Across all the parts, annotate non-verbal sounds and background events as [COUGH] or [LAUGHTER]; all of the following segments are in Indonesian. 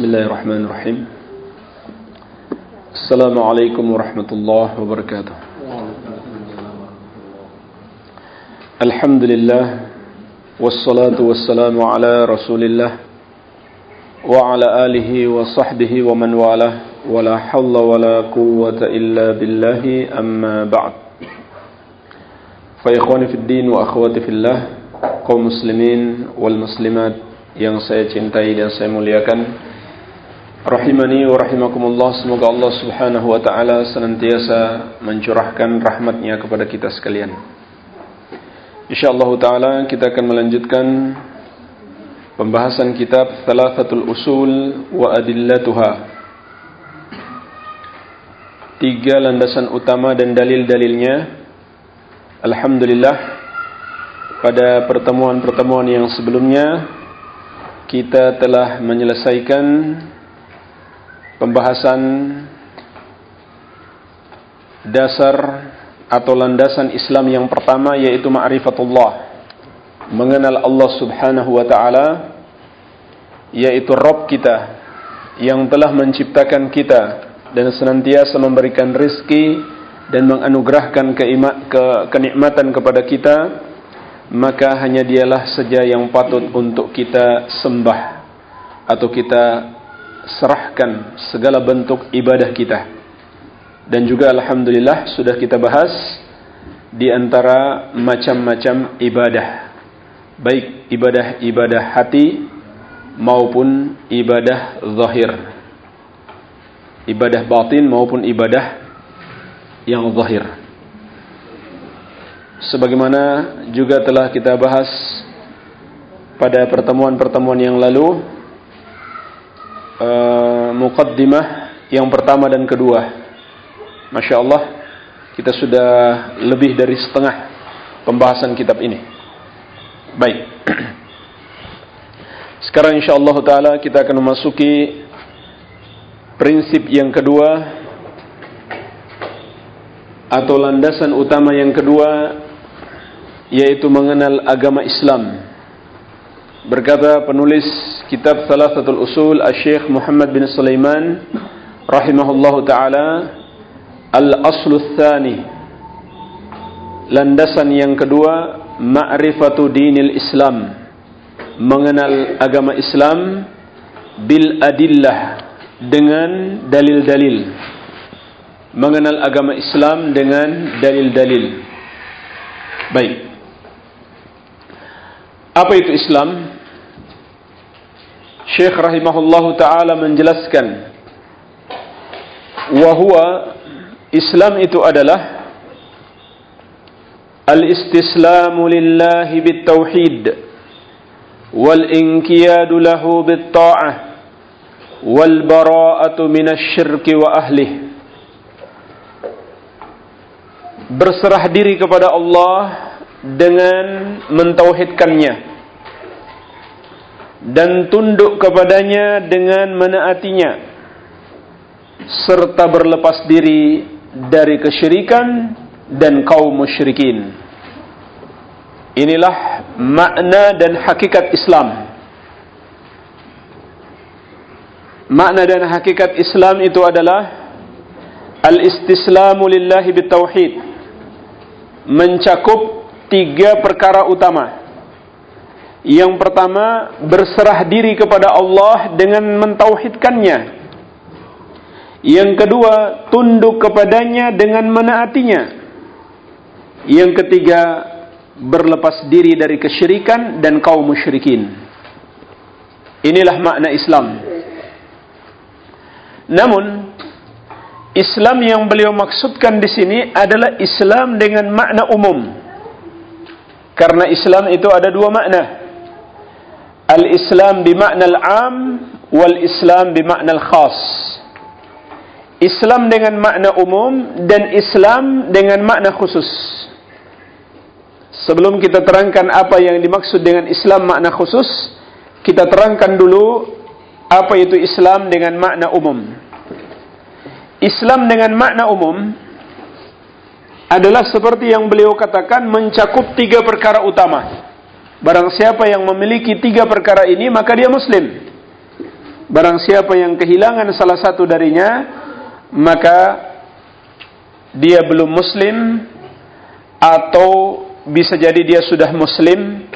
بسم الله الرحمن الرحيم. السلام عليكم ورحمة الله وبركاته. الحمد لله والصلاة والسلام على رسول الله وعلى آله وصحبه ومن والاه. ولا حول ولا قوة إلا بالله. أما بعد. فإخواني في الدين وأخواتي في الله muslimin wal muslimat yang saya cintai dan saya muliakan. Rahimani wa rahimakumullah semoga Allah Subhanahu wa taala senantiasa mencurahkan rahmatnya kepada kita sekalian. Insyaallah taala kita akan melanjutkan pembahasan kitab Thalathatul Usul wa Adillatuha. Tiga landasan utama dan dalil-dalilnya. Alhamdulillah pada pertemuan-pertemuan yang sebelumnya kita telah menyelesaikan pembahasan dasar atau landasan Islam yang pertama yaitu ma'rifatullah. Mengenal Allah Subhanahu wa taala yaitu Rabb kita yang telah menciptakan kita dan senantiasa memberikan rizki dan menganugerahkan kenikmatan kepada kita maka hanya dialah saja yang patut untuk kita sembah atau kita serahkan segala bentuk ibadah kita. Dan juga alhamdulillah sudah kita bahas di antara macam-macam ibadah. Baik ibadah-ibadah hati maupun ibadah zahir. Ibadah batin maupun ibadah yang zahir sebagaimana juga telah kita bahas pada pertemuan-pertemuan yang lalu uh, muqaddimah yang pertama dan kedua. Masya Allah kita sudah lebih dari setengah pembahasan kitab ini. Baik. [CLEARS THROAT] Sekarang insya Allah Ta'ala kita akan memasuki prinsip yang kedua atau landasan utama yang kedua yaitu mengenal agama Islam. Berkata penulis kitab Thalathatul Usul Asy-Syaikh Muhammad bin Sulaiman rahimahullahu taala al-aslu tsani landasan yang kedua ma'rifatu dinil Islam mengenal agama Islam bil adillah dengan dalil-dalil. Mengenal agama Islam dengan dalil-dalil. Baik apa itu Islam? Syekh rahimahullah taala menjelaskan wahwa Islam itu adalah al-istislamu lillahi bit-tauhid wal-inqiyadu lahu bit-ta'ah wal-bara'atu minasy-syirki wa ahlihi berserah diri kepada Allah dengan mentauhidkannya dan tunduk kepadanya dengan menaatinya serta berlepas diri dari kesyirikan dan kaum musyrikin. Inilah makna dan hakikat Islam. Makna dan hakikat Islam itu adalah al-istislamu lillahi bitauhid mencakup tiga perkara utama. Yang pertama, berserah diri kepada Allah dengan mentauhidkannya. Yang kedua, tunduk kepadanya dengan menaatinya. Yang ketiga, berlepas diri dari kesyirikan dan kaum musyrikin. Inilah makna Islam. Namun, Islam yang beliau maksudkan di sini adalah Islam dengan makna umum. Karena Islam itu ada dua makna. Al-Islam bimakna al-am wal Islam bimakna al-khas. Islam dengan makna umum dan Islam dengan makna khusus. Sebelum kita terangkan apa yang dimaksud dengan Islam makna khusus, kita terangkan dulu apa itu Islam dengan makna umum. Islam dengan makna umum adalah seperti yang beliau katakan mencakup tiga perkara utama. Barang siapa yang memiliki tiga perkara ini maka dia muslim. Barang siapa yang kehilangan salah satu darinya, maka dia belum muslim atau bisa jadi dia sudah muslim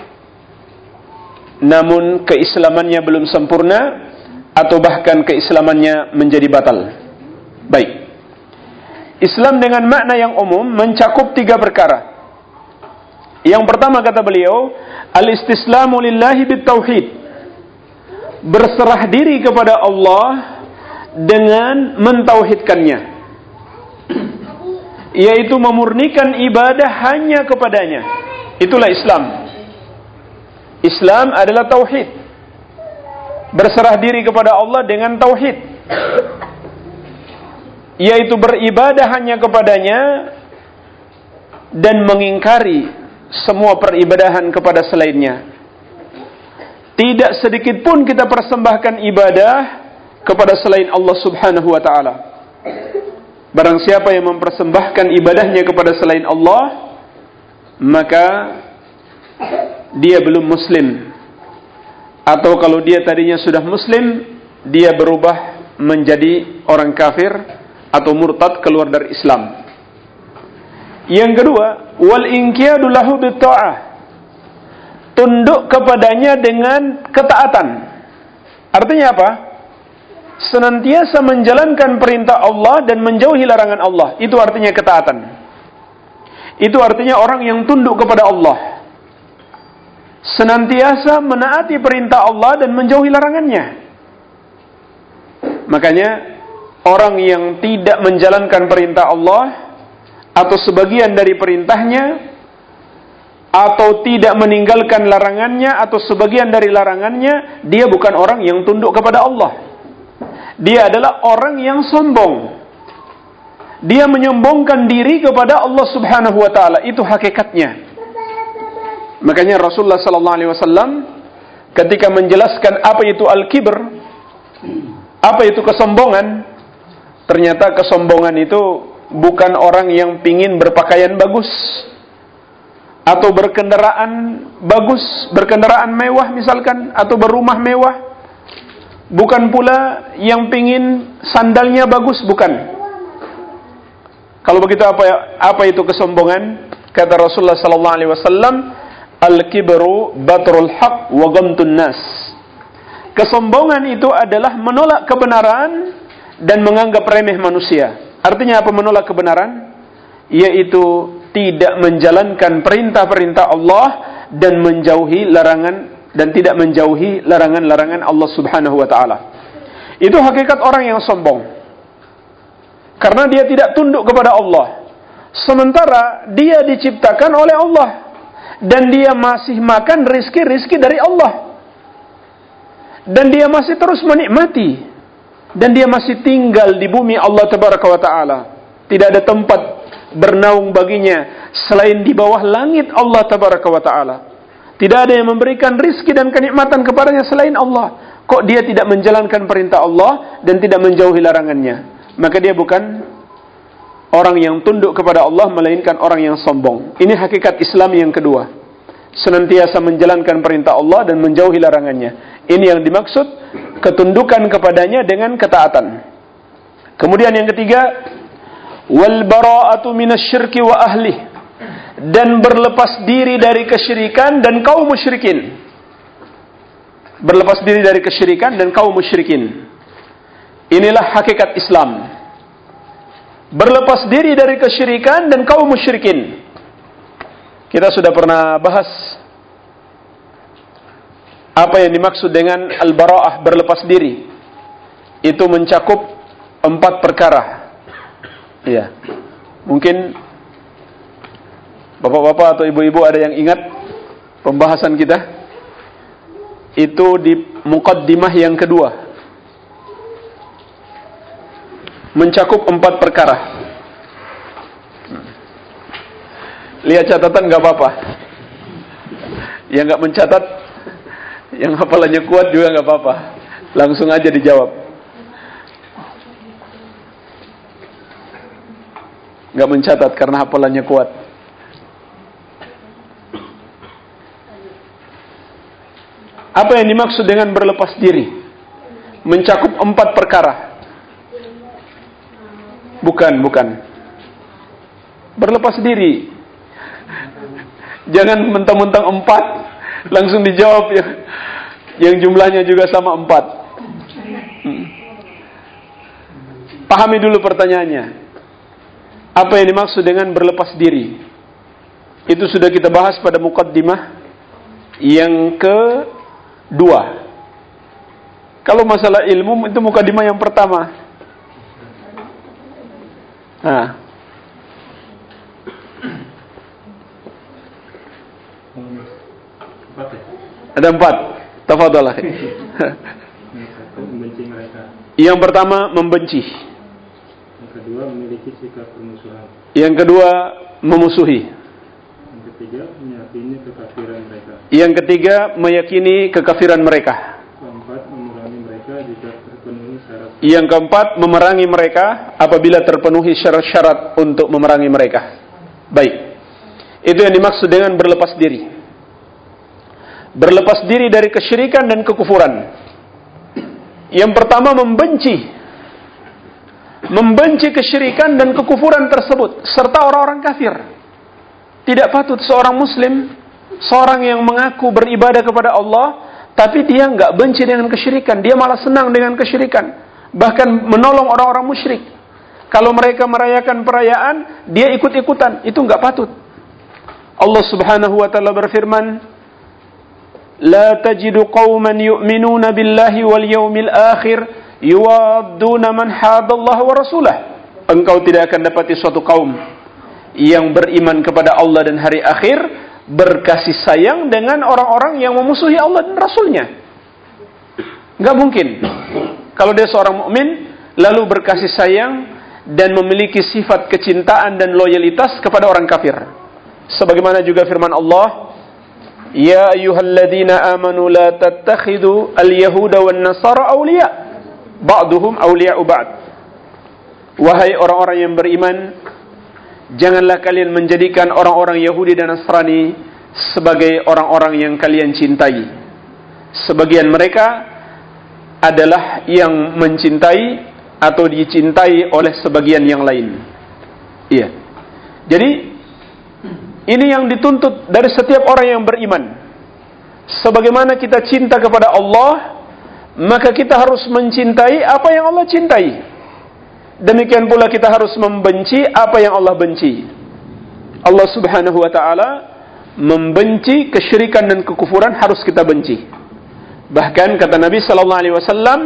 namun keislamannya belum sempurna atau bahkan keislamannya menjadi batal. Baik. Islam dengan makna yang umum mencakup tiga perkara. Yang pertama kata beliau, al-istislamu lillahi bitauhid. Berserah diri kepada Allah dengan mentauhidkannya. Yaitu memurnikan ibadah hanya kepadanya. Itulah Islam. Islam adalah tauhid berserah diri kepada Allah dengan tauhid yaitu beribadah hanya kepadanya dan mengingkari semua peribadahan kepada selainnya. Tidak sedikit pun kita persembahkan ibadah kepada selain Allah Subhanahu wa taala. Barang siapa yang mempersembahkan ibadahnya kepada selain Allah maka dia belum muslim. Atau kalau dia tadinya sudah muslim dia berubah menjadi orang kafir atau murtad keluar dari Islam. Yang kedua wal inqiyadu lahu tunduk kepadanya dengan ketaatan. Artinya apa? Senantiasa menjalankan perintah Allah dan menjauhi larangan Allah. Itu artinya ketaatan. Itu artinya orang yang tunduk kepada Allah. Senantiasa menaati perintah Allah dan menjauhi larangannya. Makanya orang yang tidak menjalankan perintah Allah atau sebagian dari perintahnya atau tidak meninggalkan larangannya atau sebagian dari larangannya, dia bukan orang yang tunduk kepada Allah. Dia adalah orang yang sombong. Dia menyombongkan diri kepada Allah Subhanahu wa taala, itu hakikatnya. Makanya Rasulullah sallallahu alaihi wasallam ketika menjelaskan apa itu al-kibr, apa itu kesombongan, ternyata kesombongan itu bukan orang yang pingin berpakaian bagus atau berkendaraan bagus, berkendaraan mewah misalkan atau berumah mewah. Bukan pula yang pingin sandalnya bagus, bukan. Kalau begitu apa apa itu kesombongan? Kata Rasulullah sallallahu alaihi wasallam, Al-kibru batrul haq wa gamtun nas. Kesombongan itu adalah menolak kebenaran dan menganggap remeh manusia. Artinya apa menolak kebenaran? Yaitu tidak menjalankan perintah-perintah Allah dan menjauhi larangan dan tidak menjauhi larangan-larangan Allah Subhanahu wa taala. Itu hakikat orang yang sombong. Karena dia tidak tunduk kepada Allah. Sementara dia diciptakan oleh Allah dan dia masih makan rizki-rizki dari Allah dan dia masih terus menikmati dan dia masih tinggal di bumi Allah Tabaraka wa taala tidak ada tempat bernaung baginya selain di bawah langit Allah Tabaraka wa taala tidak ada yang memberikan rizki dan kenikmatan kepadanya selain Allah kok dia tidak menjalankan perintah Allah dan tidak menjauhi larangannya maka dia bukan orang yang tunduk kepada Allah melainkan orang yang sombong. Ini hakikat Islam yang kedua. Senantiasa menjalankan perintah Allah dan menjauhi larangannya. Ini yang dimaksud ketundukan kepadanya dengan ketaatan. Kemudian yang ketiga, wal bara'atu minasyirki wa ahli dan berlepas diri dari kesyirikan dan kaum musyrikin. Berlepas diri dari kesyirikan dan kaum musyrikin. Inilah hakikat Islam berlepas diri dari kesyirikan dan kaum musyrikin. Kita sudah pernah bahas apa yang dimaksud dengan al-bara'ah berlepas diri. Itu mencakup empat perkara. Iya. Mungkin bapak-bapak atau ibu-ibu ada yang ingat pembahasan kita? Itu di mukaddimah yang kedua mencakup empat perkara. Lihat catatan nggak apa-apa. Yang nggak mencatat, yang hafalannya kuat juga nggak apa-apa. Langsung aja dijawab. Nggak mencatat karena hafalannya kuat. Apa yang dimaksud dengan berlepas diri? mencakup empat perkara. Bukan, bukan. Berlepas diri. Jangan mentang-mentang empat, langsung dijawab ya. Yang jumlahnya juga sama empat. Hmm. Pahami dulu pertanyaannya. Apa yang dimaksud dengan berlepas diri? Itu sudah kita bahas pada mukaddimah yang kedua. Kalau masalah ilmu itu mukaddimah yang pertama. Nah. Ada empat. Tafadhol. [LAUGHS] Yang pertama membenci. Yang kedua memiliki sikap permusuhan. Yang kedua memusuhi. Yang ketiga meyakini kekafiran mereka. Yang ketiga meyakini kekafiran mereka. Keempat memerangi mereka jika terpenuhi syarat. Yang keempat memerangi mereka apabila terpenuhi syarat-syarat untuk memerangi mereka. Baik. Itu yang dimaksud dengan berlepas diri. Berlepas diri dari kesyirikan dan kekufuran. Yang pertama membenci membenci kesyirikan dan kekufuran tersebut serta orang-orang kafir. Tidak patut seorang muslim, seorang yang mengaku beribadah kepada Allah, tapi dia enggak benci dengan kesyirikan, dia malah senang dengan kesyirikan, bahkan menolong orang-orang musyrik. Kalau mereka merayakan perayaan, dia ikut-ikutan, itu enggak patut. Allah Subhanahu wa taala berfirman, لا تجد قوما يؤمنون بالله واليوم الآخر يوادون من حاد الله ورسوله engkau tidak akan dapati suatu kaum yang beriman kepada Allah dan hari akhir berkasih sayang dengan orang-orang yang memusuhi Allah dan Rasulnya nggak mungkin kalau dia seorang mukmin lalu berkasih sayang dan memiliki sifat kecintaan dan loyalitas kepada orang kafir sebagaimana juga firman Allah Ya ayyuhalladzina amanu la tattakhidhu al-yahuda wan nasara awliya. Ba'duhum awliya'u ba'd. Wahai orang-orang yang beriman janganlah kalian menjadikan orang-orang Yahudi dan Nasrani sebagai orang-orang yang kalian cintai. Sebagian mereka adalah yang mencintai atau dicintai oleh sebagian yang lain. Iya. Jadi ini yang dituntut dari setiap orang yang beriman. Sebagaimana kita cinta kepada Allah, maka kita harus mencintai apa yang Allah cintai. Demikian pula kita harus membenci apa yang Allah benci. Allah Subhanahu wa taala membenci kesyirikan dan kekufuran harus kita benci. Bahkan kata Nabi sallallahu alaihi wasallam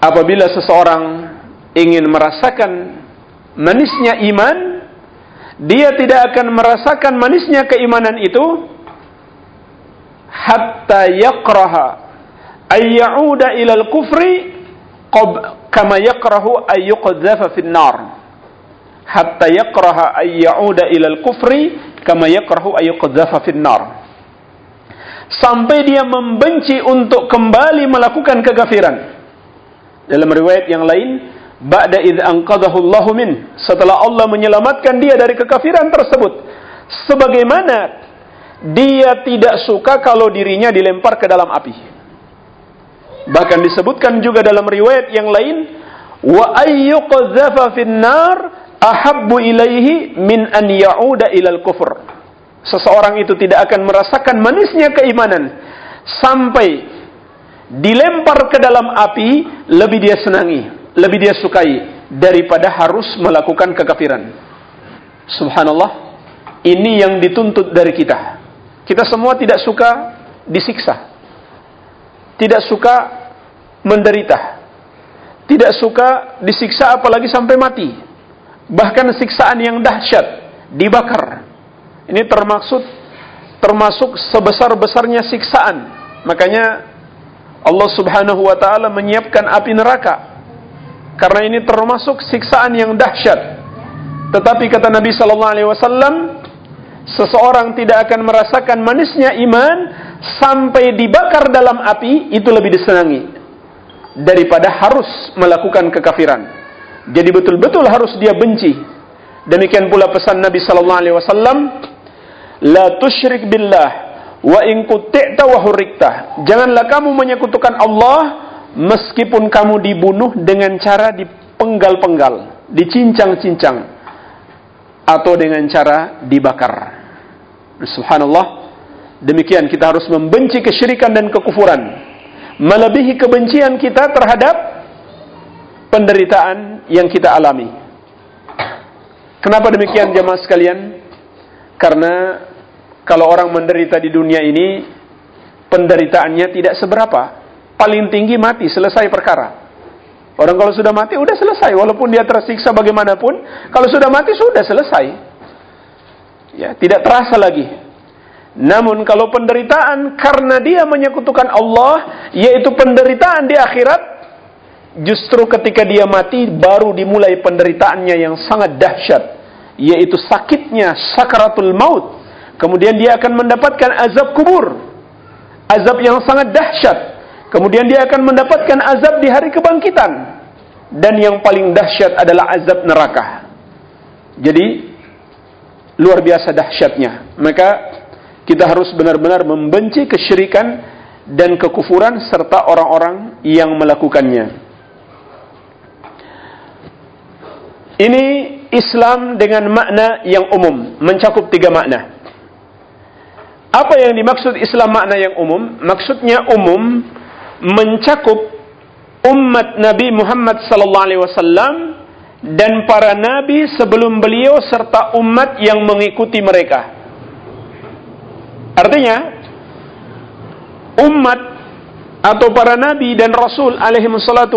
apabila seseorang ingin merasakan manisnya iman, dia tidak akan merasakan manisnya keimanan itu hatta yakraha ay ya'uda ila al-kufri kama yakrahu ay yuqdhafa fi an-nar hatta yakraha ay ya'uda ila al-kufri kama yakrahu ay yuqdhafa fi an-nar sampai dia membenci untuk kembali melakukan kekafiran. Dalam riwayat yang lain ba'da id anqadhahu Allah min. Setelah Allah menyelamatkan dia dari kekafiran tersebut. Sebagaimana dia tidak suka kalau dirinya dilempar ke dalam api. Bahkan disebutkan juga dalam riwayat yang lain wa ayyuqdhafa fin nar ahabbu ilaihi min an ya'uda ilal kufur. Seseorang itu tidak akan merasakan manisnya keimanan sampai dilempar ke dalam api lebih dia senangi lebih dia sukai daripada harus melakukan kekafiran. Subhanallah, ini yang dituntut dari kita. Kita semua tidak suka disiksa. Tidak suka menderita. Tidak suka disiksa apalagi sampai mati. Bahkan siksaan yang dahsyat, dibakar. Ini termaksud termasuk sebesar-besarnya siksaan. Makanya Allah Subhanahu wa taala menyiapkan api neraka karena ini termasuk siksaan yang dahsyat. Tetapi kata Nabi sallallahu alaihi wasallam, seseorang tidak akan merasakan manisnya iman sampai dibakar dalam api itu lebih disenangi daripada harus melakukan kekafiran. Jadi betul-betul harus dia benci. Demikian pula pesan Nabi sallallahu alaihi wasallam, la tusyrik billah Wa in qutti'ta wa hurikta. Janganlah kamu menyekutukan Allah meskipun kamu dibunuh dengan cara dipenggal-penggal, dicincang-cincang atau dengan cara dibakar. Subhanallah. Demikian kita harus membenci kesyirikan dan kekufuran. Melebihi kebencian kita terhadap penderitaan yang kita alami. Kenapa demikian jemaah sekalian? Karena kalau orang menderita di dunia ini penderitaannya tidak seberapa. Paling tinggi mati, selesai perkara. Orang kalau sudah mati sudah selesai walaupun dia tersiksa bagaimanapun, kalau sudah mati sudah selesai. Ya, tidak terasa lagi. Namun kalau penderitaan karena dia menyekutukan Allah, yaitu penderitaan di akhirat, justru ketika dia mati baru dimulai penderitaannya yang sangat dahsyat, yaitu sakitnya sakaratul maut Kemudian dia akan mendapatkan azab kubur. Azab yang sangat dahsyat. Kemudian dia akan mendapatkan azab di hari kebangkitan. Dan yang paling dahsyat adalah azab neraka. Jadi luar biasa dahsyatnya. Maka kita harus benar-benar membenci kesyirikan dan kekufuran serta orang-orang yang melakukannya. Ini Islam dengan makna yang umum, mencakup tiga makna. Apa yang dimaksud Islam makna yang umum? Maksudnya umum mencakup umat Nabi Muhammad sallallahu alaihi wasallam dan para nabi sebelum beliau serta umat yang mengikuti mereka. Artinya umat atau para nabi dan rasul alaihi wassalatu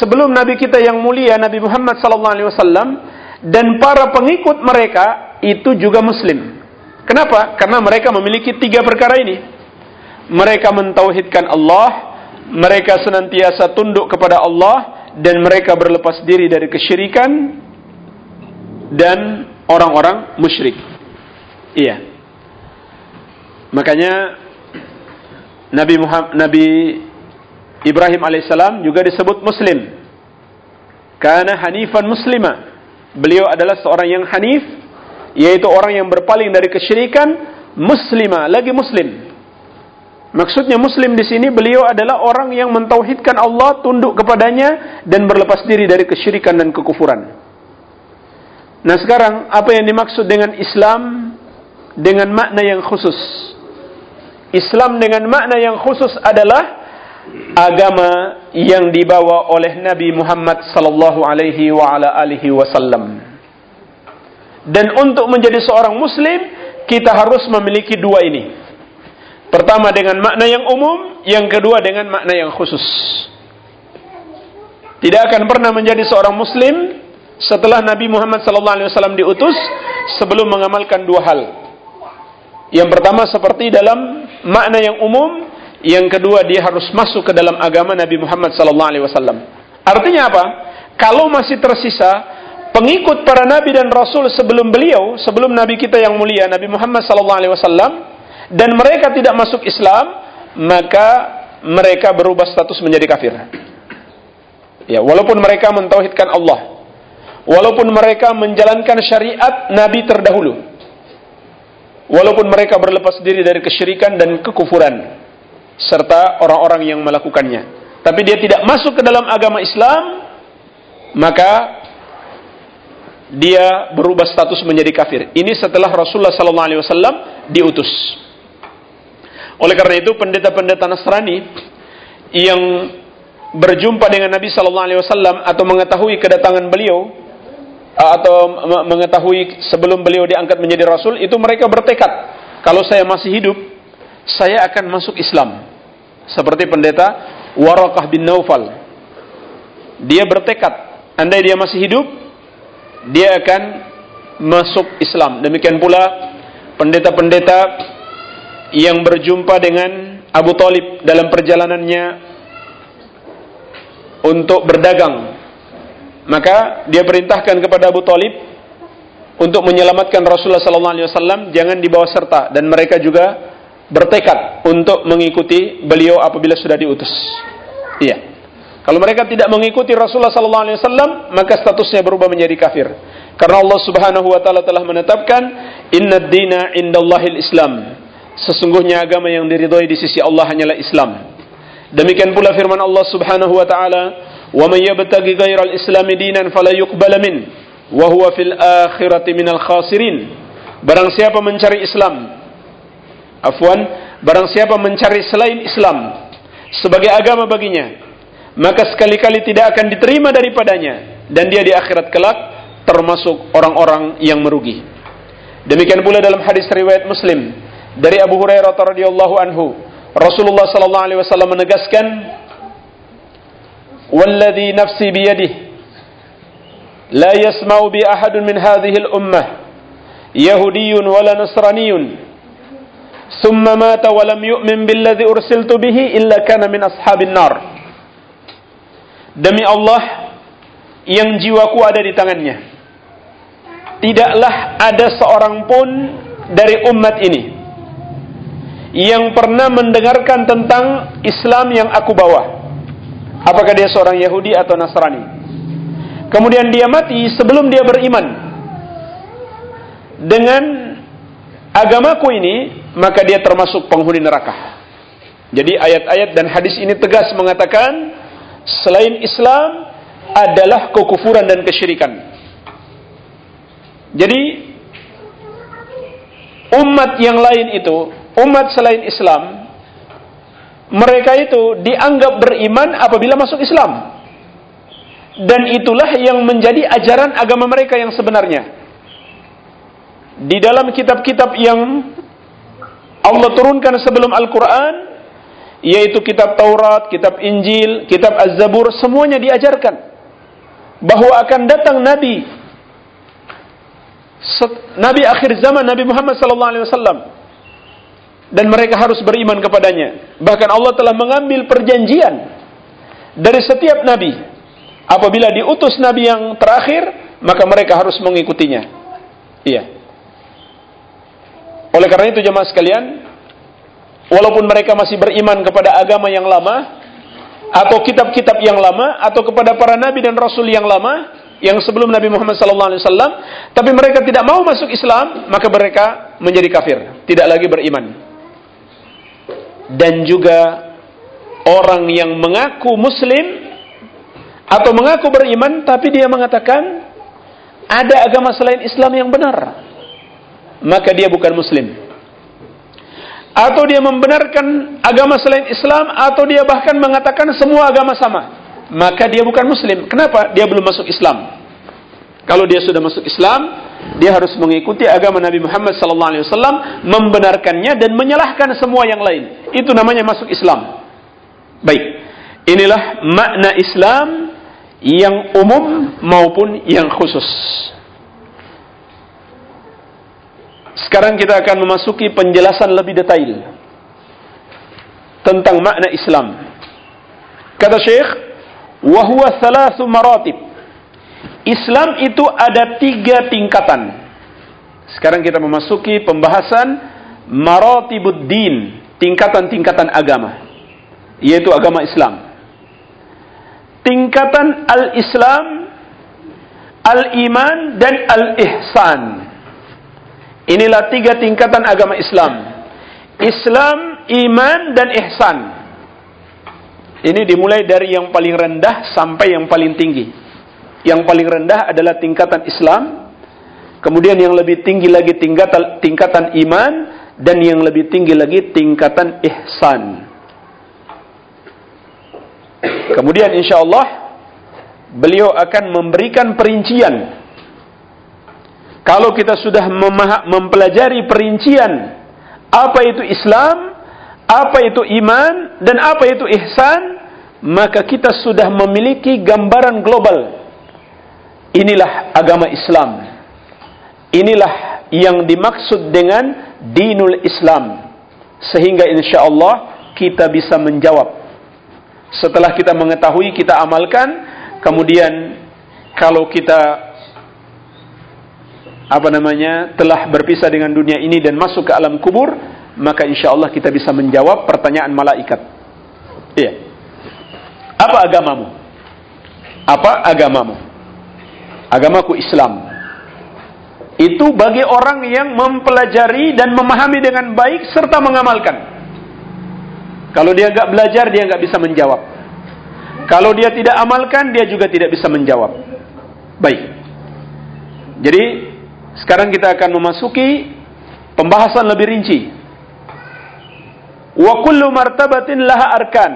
sebelum nabi kita yang mulia Nabi Muhammad sallallahu alaihi wasallam dan para pengikut mereka itu juga muslim. Kenapa? Karena mereka memiliki tiga perkara ini. Mereka mentauhidkan Allah, mereka senantiasa tunduk kepada Allah, dan mereka berlepas diri dari kesyirikan dan orang-orang musyrik. Iya. Makanya Nabi Muhammad, Nabi Ibrahim alaihissalam juga disebut Muslim. Karena Hanifan Muslima. Beliau adalah seorang yang Hanif, yaitu orang yang berpaling dari kesyirikan muslimah lagi muslim maksudnya muslim di sini beliau adalah orang yang mentauhidkan Allah tunduk kepadanya dan berlepas diri dari kesyirikan dan kekufuran. Nah sekarang apa yang dimaksud dengan Islam? Dengan makna yang khusus. Islam dengan makna yang khusus adalah agama yang dibawa oleh Nabi Muhammad sallallahu alaihi wa ala alihi wasallam. Dan untuk menjadi seorang muslim, kita harus memiliki dua ini. Pertama dengan makna yang umum, yang kedua dengan makna yang khusus. Tidak akan pernah menjadi seorang muslim setelah Nabi Muhammad SAW diutus sebelum mengamalkan dua hal. Yang pertama seperti dalam makna yang umum, yang kedua dia harus masuk ke dalam agama Nabi Muhammad SAW. Artinya apa? Kalau masih tersisa pengikut para nabi dan rasul sebelum beliau, sebelum nabi kita yang mulia Nabi Muhammad wasallam dan mereka tidak masuk Islam, maka mereka berubah status menjadi kafir. Ya, walaupun mereka mentauhidkan Allah. Walaupun mereka menjalankan syariat nabi terdahulu. Walaupun mereka berlepas diri dari kesyirikan dan kekufuran serta orang-orang yang melakukannya. Tapi dia tidak masuk ke dalam agama Islam, maka dia berubah status menjadi kafir. Ini setelah Rasulullah wasallam diutus. Oleh karena itu pendeta-pendeta Nasrani yang berjumpa dengan Nabi sallallahu alaihi wasallam atau mengetahui kedatangan beliau atau mengetahui sebelum beliau diangkat menjadi rasul itu mereka bertekad kalau saya masih hidup saya akan masuk Islam. Seperti pendeta Warakah bin Naufal. Dia bertekad andai dia masih hidup dia akan masuk Islam. Demikian pula pendeta-pendeta yang berjumpa dengan Abu Talib dalam perjalanannya untuk berdagang. Maka dia perintahkan kepada Abu Talib untuk menyelamatkan Rasulullah SAW jangan dibawa serta dan mereka juga bertekad untuk mengikuti beliau apabila sudah diutus. Iya. Kalau mereka tidak mengikuti Rasulullah wasallam, maka statusnya berubah menjadi kafir. Karena Allah Subhanahu wa taala telah menetapkan inna dina indallahil Islam. Sesungguhnya agama yang diridhoi di sisi Allah hanyalah Islam. Demikian pula firman Allah Subhanahu wa taala, "Wa may yabtaghi ghairal Islam dinan fala yuqbal min wa huwa fil akhirati minal khasirin." Barang siapa mencari Islam, afwan, barang siapa mencari selain Islam sebagai agama baginya, maka sekali-kali tidak akan diterima daripadanya dan dia di akhirat kelak termasuk orang-orang yang merugi. Demikian pula dalam hadis riwayat Muslim dari Abu Hurairah radhiyallahu anhu, Rasulullah sallallahu alaihi wasallam menegaskan, "Walladhi nafsi biyadihi la yasma'u bi ahadun min hadhihi al-ummah yahudiyyun wala nasraniyyun thumma mata wa lam yu'min billadhi ursiltu bihi illa kana min ashabin nar." Demi Allah yang jiwaku ada di tangannya. Tidaklah ada seorang pun dari umat ini yang pernah mendengarkan tentang Islam yang aku bawa. Apakah dia seorang Yahudi atau Nasrani? Kemudian dia mati sebelum dia beriman dengan agamaku ini, maka dia termasuk penghuni neraka. Jadi ayat-ayat dan hadis ini tegas mengatakan selain Islam adalah kekufuran dan kesyirikan. Jadi umat yang lain itu umat selain Islam mereka itu dianggap beriman apabila masuk Islam. Dan itulah yang menjadi ajaran agama mereka yang sebenarnya. Di dalam kitab-kitab yang Allah turunkan sebelum Al-Quran yaitu kitab Taurat, kitab Injil, kitab Az-Zabur semuanya diajarkan bahwa akan datang Nabi. Nabi akhir zaman Nabi Muhammad sallallahu alaihi wasallam dan mereka harus beriman kepadanya. Bahkan Allah telah mengambil perjanjian dari setiap nabi. Apabila diutus nabi yang terakhir, maka mereka harus mengikutinya. Iya. Oleh karena itu jemaah sekalian, walaupun mereka masih beriman kepada agama yang lama atau kitab-kitab yang lama atau kepada para nabi dan rasul yang lama yang sebelum Nabi Muhammad SAW, tapi mereka tidak mau masuk Islam, maka mereka menjadi kafir, tidak lagi beriman dan juga orang yang mengaku muslim atau mengaku beriman tapi dia mengatakan ada agama selain Islam yang benar maka dia bukan muslim. Atau dia membenarkan agama selain Islam atau dia bahkan mengatakan semua agama sama maka dia bukan muslim. Kenapa? Dia belum masuk Islam. Kalau dia sudah masuk Islam dia harus mengikuti agama Nabi Muhammad SAW, membenarkannya dan menyalahkan semua yang lain. Itu namanya masuk Islam. Baik, inilah makna Islam yang umum maupun yang khusus. Sekarang kita akan memasuki penjelasan lebih detail tentang makna Islam. Kata Syekh, "Wa thalathu maratib." Islam itu ada tiga tingkatan. Sekarang kita memasuki pembahasan maratibuddin, tingkatan-tingkatan agama. Yaitu agama Islam. Tingkatan al-Islam, al-iman, dan al-ihsan. Inilah tiga tingkatan agama Islam. Islam, iman, dan ihsan. Ini dimulai dari yang paling rendah sampai yang paling tinggi. Yang paling rendah adalah tingkatan Islam, kemudian yang lebih tinggi lagi tingkatan tingkatan iman dan yang lebih tinggi lagi tingkatan ihsan. Kemudian insya Allah beliau akan memberikan perincian. Kalau kita sudah mempelajari perincian apa itu Islam, apa itu iman, dan apa itu ihsan, maka kita sudah memiliki gambaran global Inilah agama Islam. Inilah yang dimaksud dengan dinul Islam. Sehingga insya Allah kita bisa menjawab. Setelah kita mengetahui, kita amalkan. Kemudian kalau kita apa namanya telah berpisah dengan dunia ini dan masuk ke alam kubur, maka insya Allah kita bisa menjawab pertanyaan malaikat. Iya. Apa agamamu? Apa agamamu? Agamaku Islam. Itu bagi orang yang mempelajari dan memahami dengan baik serta mengamalkan. Kalau dia nggak belajar, dia nggak bisa menjawab. Kalau dia tidak amalkan, dia juga tidak bisa menjawab. Baik. Jadi sekarang kita akan memasuki pembahasan lebih rinci. Wa kullu martabatin laha arkan.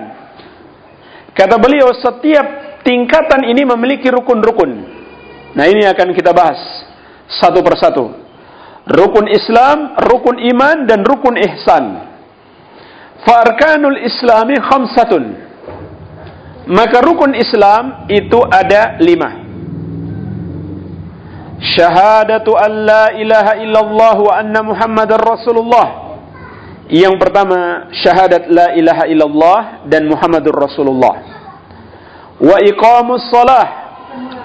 Kata beliau setiap tingkatan ini memiliki rukun-rukun. Nah ini akan kita bahas satu persatu. Rukun Islam, rukun iman dan rukun ihsan. Farkanul Islami khamsatun. Maka rukun Islam itu ada lima. Syahadatu an la ilaha illallah wa anna muhammadar rasulullah. Yang pertama syahadat la ilaha illallah dan Muhammadur Rasulullah. Wa iqamus salah.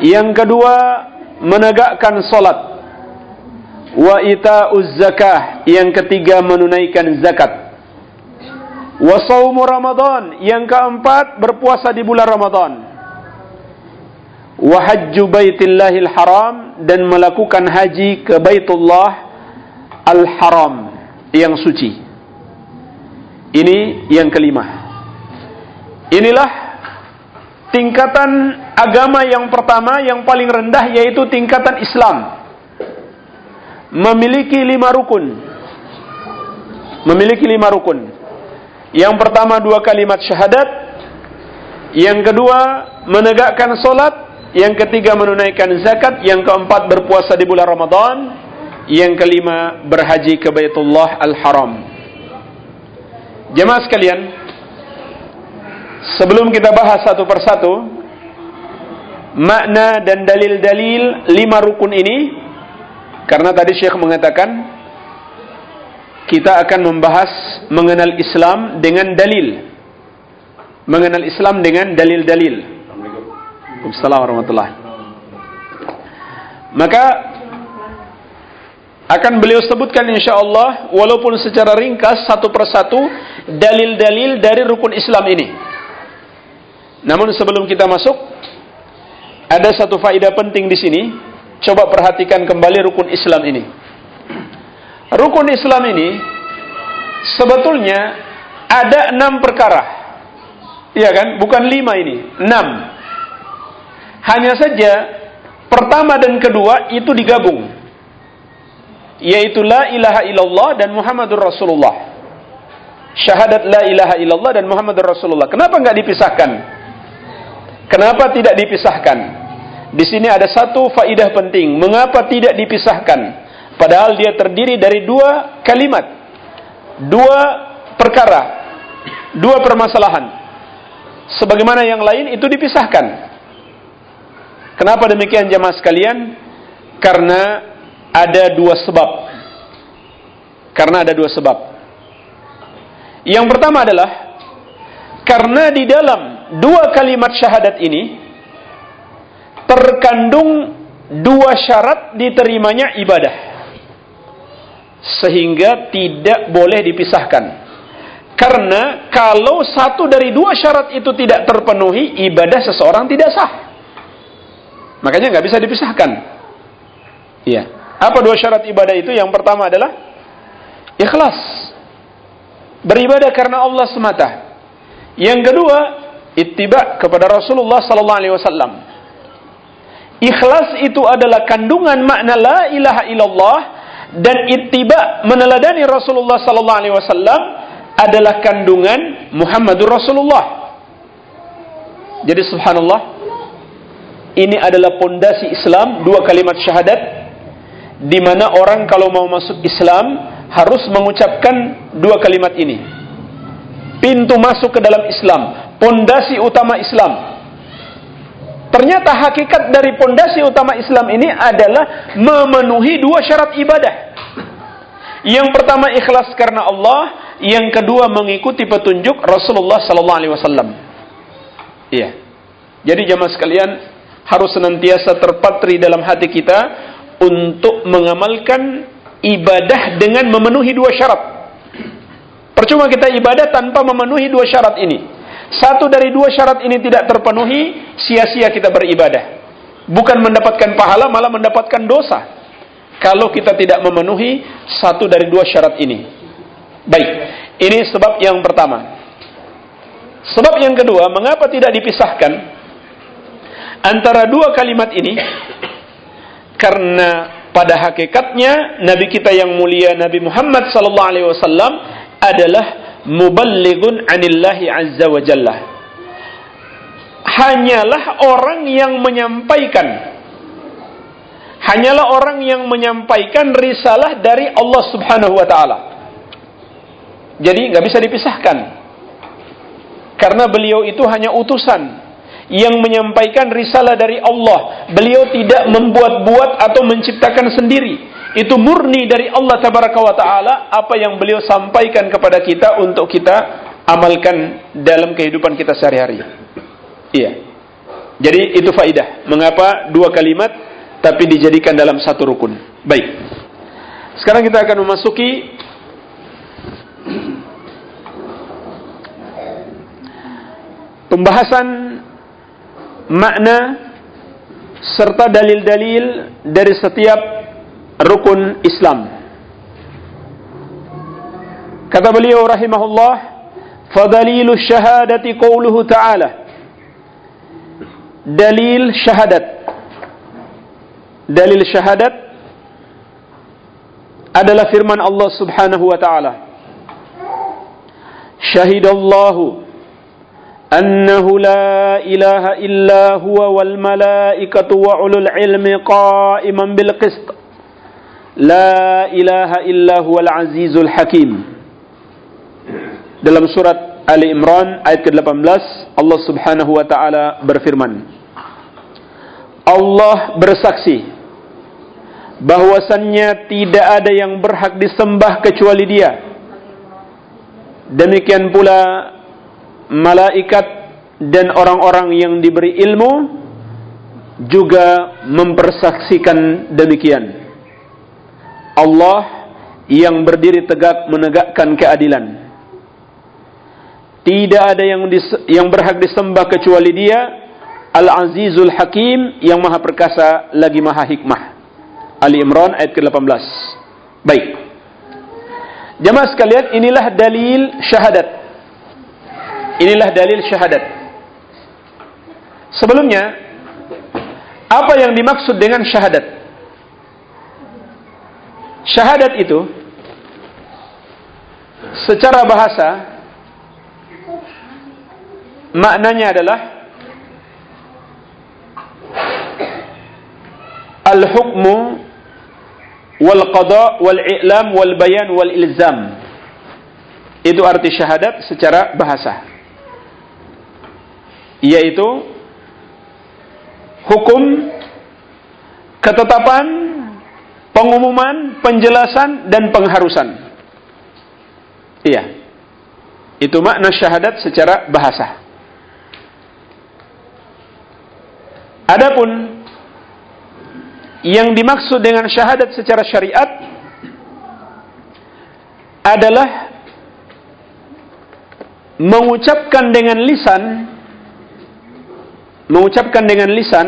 Yang kedua menegakkan salat. Wa ita'uz zakah. Yang ketiga menunaikan zakat. Wa saumu Ramadan. Yang keempat berpuasa di bulan Ramadan. Wa hajju baitillahil haram dan melakukan haji ke Baitullah al-Haram yang suci. Ini yang kelima. Inilah tingkatan agama yang pertama yang paling rendah yaitu tingkatan Islam. Memiliki lima rukun. Memiliki lima rukun. Yang pertama dua kalimat syahadat. Yang kedua menegakkan solat. Yang ketiga menunaikan zakat. Yang keempat berpuasa di bulan Ramadan. Yang kelima berhaji ke Baitullah Al-Haram. Jemaah sekalian, sebelum kita bahas satu persatu makna dan dalil-dalil lima rukun ini, karena tadi Syekh mengatakan kita akan membahas mengenal Islam dengan dalil, mengenal Islam dengan dalil-dalil. Assalamualaikum warahmatullahi Maka akan beliau sebutkan insya Allah walaupun secara ringkas satu persatu dalil-dalil dari rukun Islam ini. Namun sebelum kita masuk, ada satu faedah penting di sini. Coba perhatikan kembali rukun Islam ini. Rukun Islam ini sebetulnya ada enam perkara. Iya kan? Bukan lima ini, enam. Hanya saja pertama dan kedua itu digabung. Yaitu la ilaha illallah dan Muhammadur Rasulullah syahadat la ilaha illallah dan Muhammad Rasulullah. Kenapa nggak dipisahkan? Kenapa tidak dipisahkan? Di sini ada satu faidah penting. Mengapa tidak dipisahkan? Padahal dia terdiri dari dua kalimat, dua perkara, dua permasalahan. Sebagaimana yang lain itu dipisahkan. Kenapa demikian jamaah sekalian? Karena ada dua sebab. Karena ada dua sebab. Yang pertama adalah karena di dalam dua kalimat syahadat ini terkandung dua syarat diterimanya ibadah. Sehingga tidak boleh dipisahkan. Karena kalau satu dari dua syarat itu tidak terpenuhi ibadah seseorang tidak sah. Makanya nggak bisa dipisahkan. Iya. Apa dua syarat ibadah itu? Yang pertama adalah ikhlas. Beribadah karena Allah semata. Yang kedua, ittiba kepada Rasulullah sallallahu alaihi wasallam. Ikhlas itu adalah kandungan makna la ilaha illallah dan ittiba meneladani Rasulullah sallallahu alaihi wasallam adalah kandungan Muhammadur Rasulullah. Jadi subhanallah ini adalah pondasi Islam dua kalimat syahadat di mana orang kalau mau masuk Islam harus mengucapkan dua kalimat ini. Pintu masuk ke dalam Islam, pondasi utama Islam. Ternyata hakikat dari pondasi utama Islam ini adalah memenuhi dua syarat ibadah. Yang pertama ikhlas karena Allah, yang kedua mengikuti petunjuk Rasulullah sallallahu alaihi wasallam. Iya. Jadi jemaah sekalian harus senantiasa terpatri dalam hati kita untuk mengamalkan ibadah dengan memenuhi dua syarat. Percuma kita ibadah tanpa memenuhi dua syarat ini. Satu dari dua syarat ini tidak terpenuhi, sia-sia kita beribadah. Bukan mendapatkan pahala, malah mendapatkan dosa. kalau kita tidak memenuhi satu dari dua syarat ini. Baik, ini sebab yang pertama. Sebab yang kedua, mengapa tidak dipisahkan antara dua kalimat ini? Karena pada hakikatnya Nabi kita yang mulia Nabi Muhammad sallallahu alaihi wasallam adalah muballighun anillahi azza wa jalla. Hanyalah orang yang menyampaikan hanyalah orang yang menyampaikan risalah dari Allah Subhanahu wa taala. Jadi nggak bisa dipisahkan. Karena beliau itu hanya utusan yang menyampaikan risalah dari Allah. Beliau tidak membuat-buat atau menciptakan sendiri. Itu murni dari Allah tabaraka wa taala apa yang beliau sampaikan kepada kita untuk kita amalkan dalam kehidupan kita sehari-hari. Iya. Jadi itu faidah. Mengapa dua kalimat tapi dijadikan dalam satu rukun. Baik. Sekarang kita akan memasuki pembahasan makna serta dalil-dalil dari setiap rukun Islam. Kata beliau rahimahullah, "Fadalilu syahadati qauluhu ta'ala." Dalil syahadat. Dalil syahadat adalah firman Allah Subhanahu wa taala. Syahidallahu أنه لا إله إلا هو والملائكة وأولو العلم قائما بالقسط لا إله إلا هو العزيز الحكيم dalam surat Ali Imran ayat ke-18 Allah Subhanahu wa taala berfirman Allah bersaksi bahwasannya tidak ada yang berhak disembah kecuali Dia demikian pula malaikat dan orang-orang yang diberi ilmu juga mempersaksikan demikian. Allah yang berdiri tegak menegakkan keadilan. Tidak ada yang yang berhak disembah kecuali Dia, Al-Azizul Hakim yang Maha Perkasa lagi Maha Hikmah. Ali Imran ayat ke-18. Baik. Jemaah sekalian, inilah dalil syahadat Inilah dalil syahadat. Sebelumnya, apa yang dimaksud dengan syahadat? Syahadat itu secara bahasa maknanya adalah al-hukmu wal qada wal i'lam wal bayan wal ilzam. Itu arti syahadat secara bahasa yaitu hukum ketetapan pengumuman penjelasan dan pengharusan. Iya. Itu makna syahadat secara bahasa. Adapun yang dimaksud dengan syahadat secara syariat adalah mengucapkan dengan lisan mengucapkan dengan lisan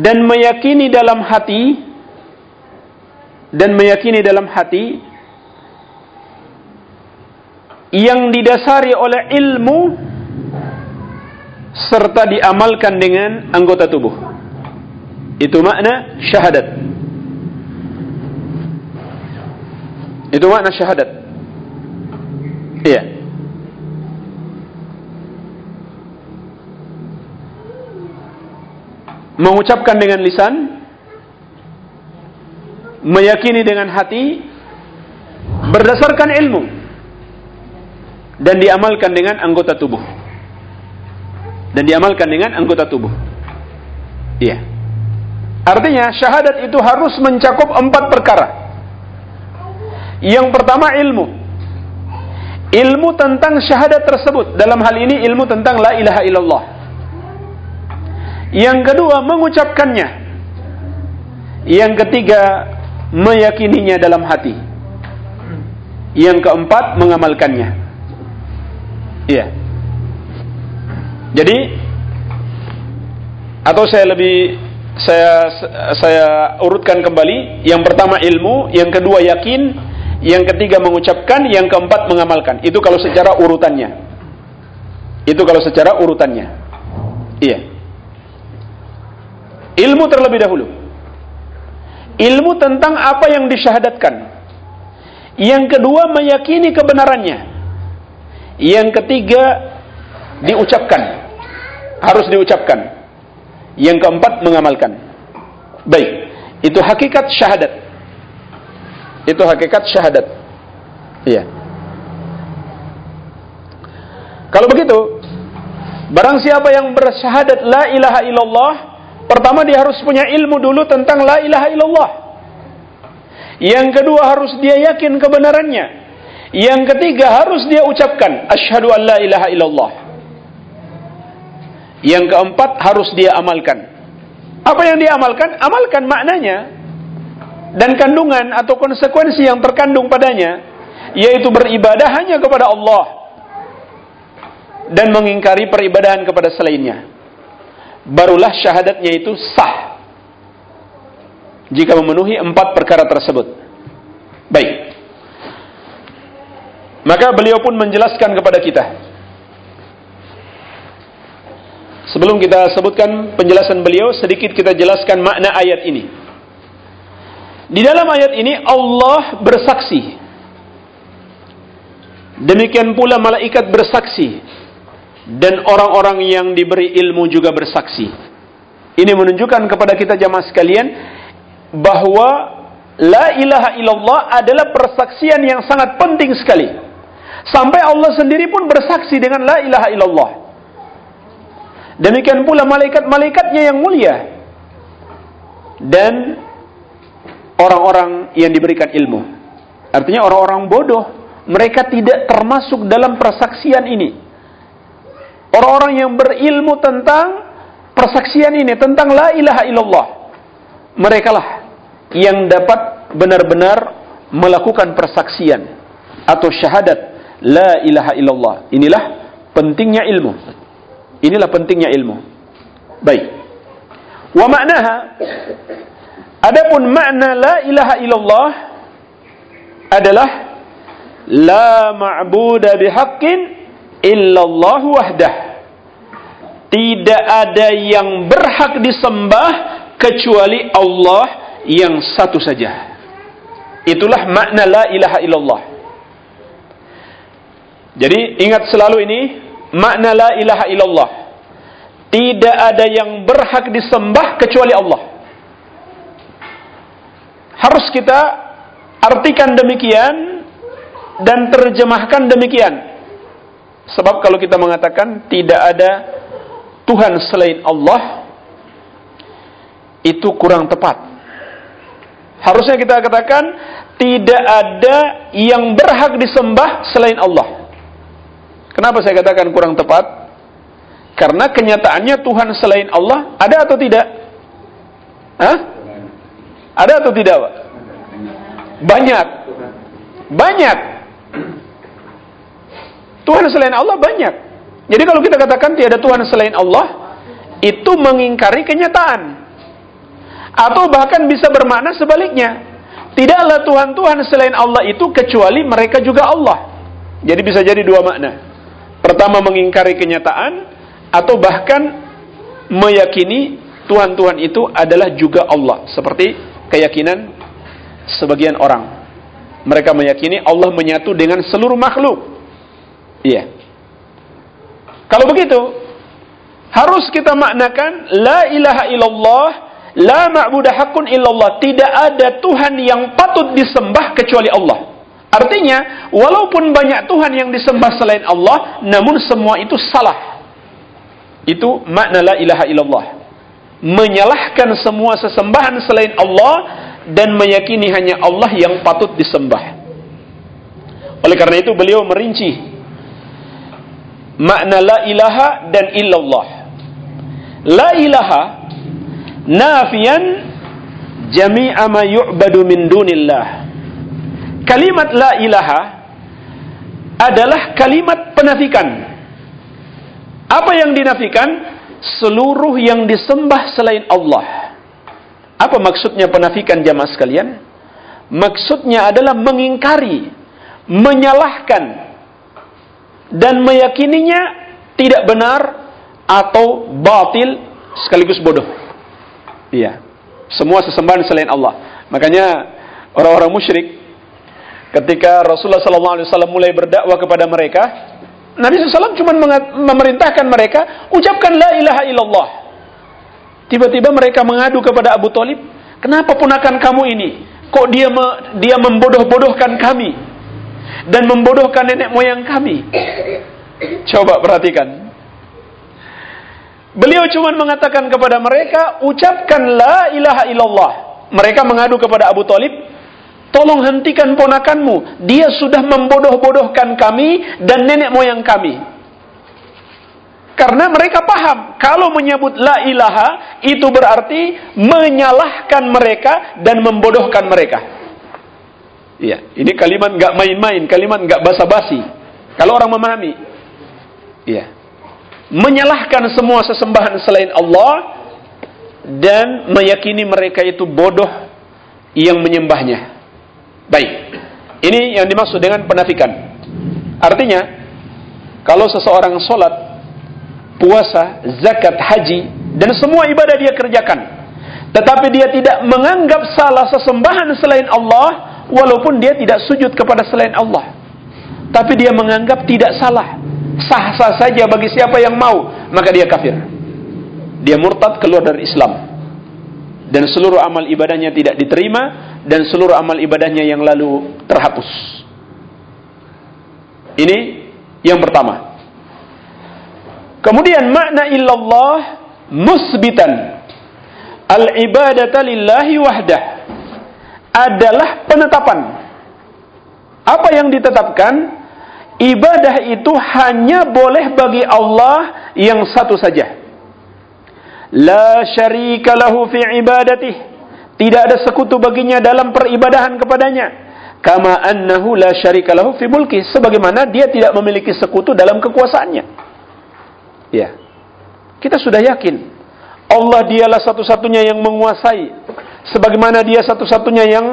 dan meyakini dalam hati dan meyakini dalam hati yang didasari oleh ilmu serta diamalkan dengan anggota tubuh. Itu makna syahadat. Itu makna syahadat. Iya. Mengucapkan dengan lisan, meyakini dengan hati, berdasarkan ilmu, dan diamalkan dengan anggota tubuh. Dan diamalkan dengan anggota tubuh. Iya. Artinya syahadat itu harus mencakup empat perkara. Yang pertama ilmu. Ilmu tentang syahadat tersebut. Dalam hal ini ilmu tentang la ilaha illallah. Yang kedua mengucapkannya. Yang ketiga meyakininya dalam hati. Yang keempat mengamalkannya. Iya. Jadi atau saya lebih saya saya urutkan kembali. Yang pertama ilmu, yang kedua yakin, yang ketiga mengucapkan, yang keempat mengamalkan. Itu kalau secara urutannya. Itu kalau secara urutannya. Iya. Ilmu terlebih dahulu. Ilmu tentang apa yang disyahadatkan. Yang kedua meyakini kebenarannya. Yang ketiga diucapkan. Harus diucapkan. Yang keempat mengamalkan. Baik, itu hakikat syahadat. Itu hakikat syahadat. Iya. Kalau begitu, barang siapa yang bersyahadat la ilaha illallah, pertama dia harus punya ilmu dulu tentang la ilaha illallah. Yang kedua harus dia yakin kebenarannya. Yang ketiga harus dia ucapkan asyhadu an la ilaha illallah. Yang keempat harus dia amalkan. Apa yang dia amalkan? Amalkan maknanya dan kandungan atau konsekuensi yang terkandung padanya, yaitu beribadah hanya kepada Allah dan mengingkari peribadahan kepada selainnya. Barulah syahadatnya itu sah jika memenuhi empat perkara tersebut. Baik. Maka beliau pun menjelaskan kepada kita Sebelum kita sebutkan penjelasan beliau, sedikit kita jelaskan makna ayat ini. Di dalam ayat ini Allah bersaksi. Demikian pula malaikat bersaksi dan orang-orang yang diberi ilmu juga bersaksi. Ini menunjukkan kepada kita jamaah sekalian bahwa la ilaha illallah adalah persaksian yang sangat penting sekali. Sampai Allah sendiri pun bersaksi dengan la ilaha illallah. Demikian pula malaikat-malaikatnya yang mulia dan orang-orang yang diberikan ilmu. Artinya orang-orang bodoh, mereka tidak termasuk dalam persaksian ini. Orang-orang yang berilmu tentang persaksian ini, tentang la ilaha illallah. Mereka lah yang dapat benar-benar melakukan persaksian atau syahadat la ilaha illallah. Inilah pentingnya ilmu. Inilah pentingnya ilmu. Baik. Wa maknaha Adapun makna la ilaha illallah adalah la ma'buda bihaqqin illallah wahdah. Tidak ada yang berhak disembah kecuali Allah yang satu saja. Itulah makna la ilaha illallah. Jadi ingat selalu ini makna la ilaha illallah. Tidak ada yang berhak disembah kecuali Allah. Harus kita artikan demikian dan terjemahkan demikian. Sebab kalau kita mengatakan tidak ada Tuhan selain Allah, itu kurang tepat. Harusnya kita katakan tidak ada yang berhak disembah selain Allah. Kenapa saya katakan kurang tepat? Karena kenyataannya Tuhan selain Allah ada atau tidak? Hah? Ada atau tidak, Pak? Banyak. Banyak. Tuhan selain Allah banyak. Jadi kalau kita katakan tiada Tuhan selain Allah, itu mengingkari kenyataan. Atau bahkan bisa bermakna sebaliknya. Tidaklah Tuhan-Tuhan selain Allah itu kecuali mereka juga Allah. Jadi bisa jadi dua makna. Pertama mengingkari kenyataan atau bahkan meyakini Tuhan-Tuhan itu adalah juga Allah. Seperti keyakinan sebagian orang. Mereka meyakini Allah menyatu dengan seluruh makhluk. Iya. Kalau begitu, harus kita maknakan la ilaha illallah, la ma'budu haqqun illallah. Tidak ada Tuhan yang patut disembah kecuali Allah. Artinya, walaupun banyak Tuhan yang disembah selain Allah, namun semua itu salah. Itu makna la ilaha illallah. Menyalahkan semua sesembahan selain Allah dan meyakini hanya Allah yang patut disembah. Oleh karena itu beliau merinci makna la ilaha dan illallah. La ilaha nafian jami'a ma yu'badu min dunillah kalimat la ilaha adalah kalimat penafikan. Apa yang dinafikan? Seluruh yang disembah selain Allah. Apa maksudnya penafikan jamaah sekalian? Maksudnya adalah mengingkari, menyalahkan, dan meyakininya tidak benar atau batil sekaligus bodoh. Iya. Semua sesembahan selain Allah. Makanya orang-orang musyrik ketika Rasulullah SAW mulai berdakwah kepada mereka, Nabi SAW cuma memerintahkan mereka ucapkan la ilaha illallah. Tiba-tiba mereka mengadu kepada Abu Talib, kenapa punakan kamu ini? Kok dia me, dia membodoh-bodohkan kami dan membodohkan nenek moyang kami? Coba perhatikan. Beliau cuma mengatakan kepada mereka, ucapkan la ilaha illallah. Mereka mengadu kepada Abu Talib, tolong hentikan ponakanmu. Dia sudah membodoh-bodohkan kami dan nenek moyang kami. Karena mereka paham, kalau menyebut la ilaha, itu berarti menyalahkan mereka dan membodohkan mereka. Iya, ini kalimat nggak main-main, kalimat nggak basa-basi. Kalau orang memahami, iya, menyalahkan semua sesembahan selain Allah dan meyakini mereka itu bodoh yang menyembahnya. Baik, ini yang dimaksud dengan penafikan. Artinya, kalau seseorang sholat puasa, zakat, haji, dan semua ibadah dia kerjakan. Tetapi dia tidak menganggap salah sesembahan selain Allah, walaupun dia tidak sujud kepada selain Allah. Tapi dia menganggap tidak salah. Sah-sah saja bagi siapa yang mau, maka dia kafir. Dia murtad keluar dari Islam. Dan seluruh amal ibadahnya tidak diterima, dan seluruh amal ibadahnya yang lalu terhapus. Ini yang pertama. Kemudian makna illallah musbitan al-ibadata lillahi wahdah adalah penetapan. Apa yang ditetapkan? Ibadah itu hanya boleh bagi Allah yang satu saja. La syarika lahu fi ibadatih. Tidak ada sekutu baginya dalam peribadahan kepadanya. Kama annahu la syarika lahu fi mulki. Sebagaimana dia tidak memiliki sekutu dalam kekuasaannya. Ya. Kita sudah yakin Allah dialah satu-satunya yang menguasai sebagaimana dia satu-satunya yang